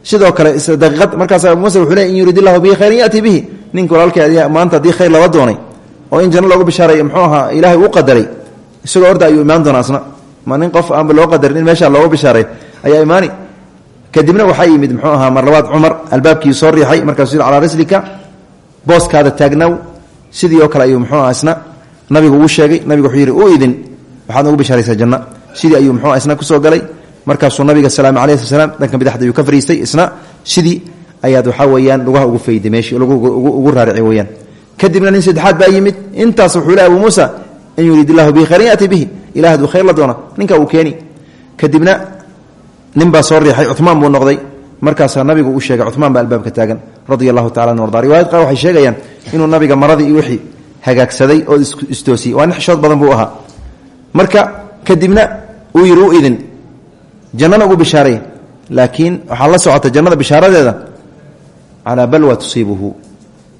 sidoo kale daqiiqad markaas abu musa wuxuu leey in yurid illahu bihi khayran yati bihi. Ninka walaalkee maanta haddii khayr lala doonay oo in janno loogu bishaaray muxuu ahaa ilaahay uu qadaray. Isagoo orda ayuu imaan doonaa asna. Ma nin qof aanba loo qadarin in meeshaa loogu bishaaray ayaa imaani. Kadibna waxaa yimid muxuu ahaa mar labaad albaabkii soo riixay markaasuu yidhi calaa rislika booskaada taagnaw. Sidii oo kale ayuu muxuu aha nabigu ugu sheegay nabigu wuxuu yidhi u idin waxaad noogu bishaaraysaa janno sidii ayuu muxuu isna ku soo galay. Markaasuu nabiga salaam sl slam dhanka bidexda ayuu ka fariistay isna sidii ayaad waxaa weeyaan lugaha ugu fayday meeshii ugu raarici weyaan kadibna nin saddexaad baa yimid intaas wuxuu le abu muusa in yuriid illahu bihi khayran bihi ilah khayr la ninka uu keeni. Kadibna nin baa soo riixay cumaan buu noqday. Markaasaa nabigu u sheegay cumaan baa albaabka taagan radia allahu tacala an arda riwaayad qaar sheegayaan inuu nabiga maradii wixii hagaagsaday oo istoosiyey waa nin xishood badan buu ahaa. Marka kadibna uu yidhi u idin. Jannana ugu bishaaray. Laakiin waxaa la socota jannada bishaaradeeda. Calaa balwa tusiibuhu.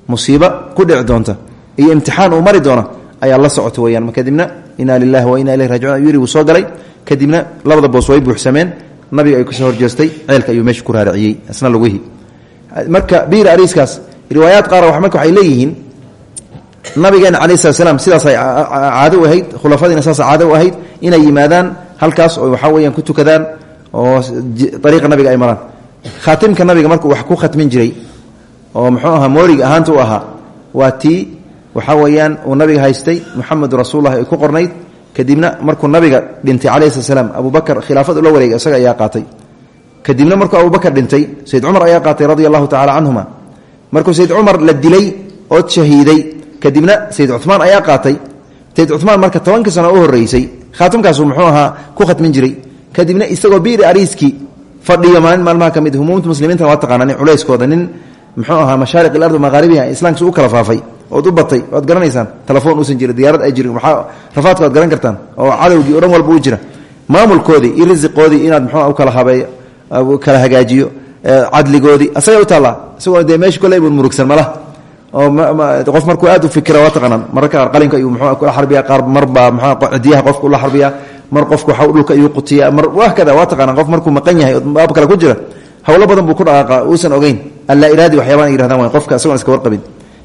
Musiibo ku dhici doonta. Iyo imtixaan uu mari doona ayaa la socota weyaan kadibna inaa lilahi wa inaa ilayh rajicuun yidhi wuu soo galay. Kadibna labada boos way buuxsameen. Nabiga ay ku soo horjeestay ceelka ayuu meesha ku raariciyey. Isna lugihii marka biir ariiskaas riwaayaad qaar marka waxay leeyihiin nabigeena calayi slat slam sidaasay caado ahayd khulafadiina saasa caado u ahayd inay yimaadaan halkaas oo waxaa weyaan ku tukadaan oo ariiqa nabiga ay maraan. Khaatimka nabiga markuu wax ku khatmin jiray oo muxuu ahaa moorig ahaanta u ahaa waa tii waxaa weeyaan uu nabiga haystay muxamedu rasuullah ay ku qornayd kadibna markuu nabiga dhintay calayhi slat slam abubakar khilaafad ula wareegay isaga ayaa qaatay. Kadibna markuu abubakar dhintay sayd cumar ayaa qaatay radia allahu tacala markuu sayd cumar la dilay oo shahiiday kadibna sayd cumaan ayaa qaatay. Sayd cumaan marka tobankii sano u horeysay khaatimkaasu muxuu ahaa ku khatmin jiray. Kadibna isagoo biiri ariiskii fadhiyo maalin maalmaha ka mid humuumta muslimiinta waa taqaanaa nin muxuu ahaa mashaariq ilardi maqaaribiha islaamkiis u kala faafay. Ood u batay waad telefoon uusan jirin diyaarad ay jirin waxaa rafaadka waad garan kartaan oo cadowgii o dhan walba u jira. Maamulkoodii iyo inaad muxuu kala habeeyo kala hagaajiyo cadligoodii asagay u taallaa isagoo dee meesha kolley bun malaha oo qof markuu aad u fikira waa taqaanaan. Mararka qalinka ayuu muxuu kula xarbiya qaar marbaa muxuu cidiyaha qofka ula xarbiya mar qofku waxa dhulka ayuu qutiya mar waa kada waa taqaanaan. Qof markuu maqan yahay baab kale ku jira hawlo badan buu ku dhaqaaqa uusan ogeyn. Allaa iraadi waxyaabaan ay yirahdaan waa qofka isagoon iska warqabin.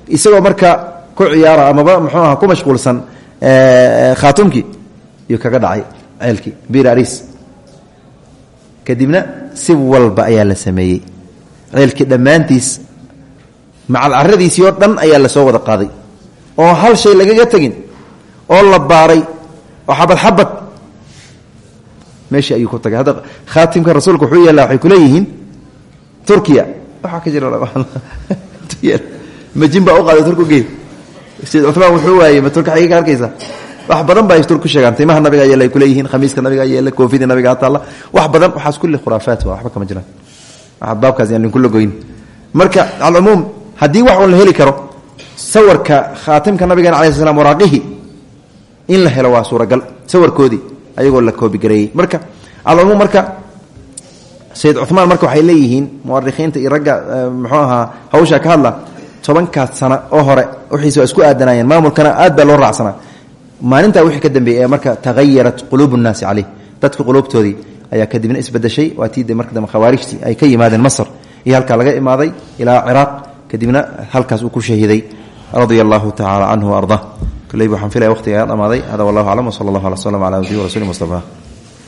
Isagoo marka ku ciyaara amaba muxuu ku mashquulsan khaatumkii iyuu kaga dhacay ceelkii aris kadibna si walba ayaa la sameeyey. Ceelkii dhammaantiis macal caradiisii oo dhan ayaa la soo wada qaaday oo hal shay lagaga tegin oo la baaray oo xabad xabad. Meeshii ayuu ku tagay. Hadda khaatimka rasuulka wuxuu yaallaa waxay kuleeyihiin turkiya. Waxaa ka jira *laughs* majin baa u qaaday turkugee sayd cumaan wuxuu waayey ma xagee ka arkaysa? Wax badan ba ay tur ku sheegaan. Timaha nabiga yeela ay kuleeyihiin khamiiska nabiga yeela koofida nabiga taalla wax badan waxaas kulli khuraafaat waxba kama jiraan. Waxaa baabkaas yaan linku lagoyn marka alcumuum haddii wax uun la heli karo sawirka khaatimka nabigeena alai sl slam waraaqihi in la helo waa suuragal. Sawirkoodii ayagoo la koobigareeyey marka alcumuum marka sayid cumaan marka waxay leeyihiin muarikiinta iyo ragga muxuu ahaa hawsha ka hadla tobankaas sano oo hore wixiis waa isku aadanayeen maamulkana aad baa loo raacsanaa maalintaa wixii ka dambeeyey ee marka tagayarat quluubu nnaasi caleyh dadka quluubtoodii ayaa kadibna isbedeshay waa tii de marka dambe khawaarijtii ay ka yimaadeen masr iyo halkaa laga imaaday ilaa ciraaq kadibna halkaas uu ku shahiiday radia allahu tacala canhu wa ardaa koleyba waxaan filaya waqtiga ayaa dhamaaday hada wallahu aclam wsala allahu ala slm ala abdihi warasuli mustafa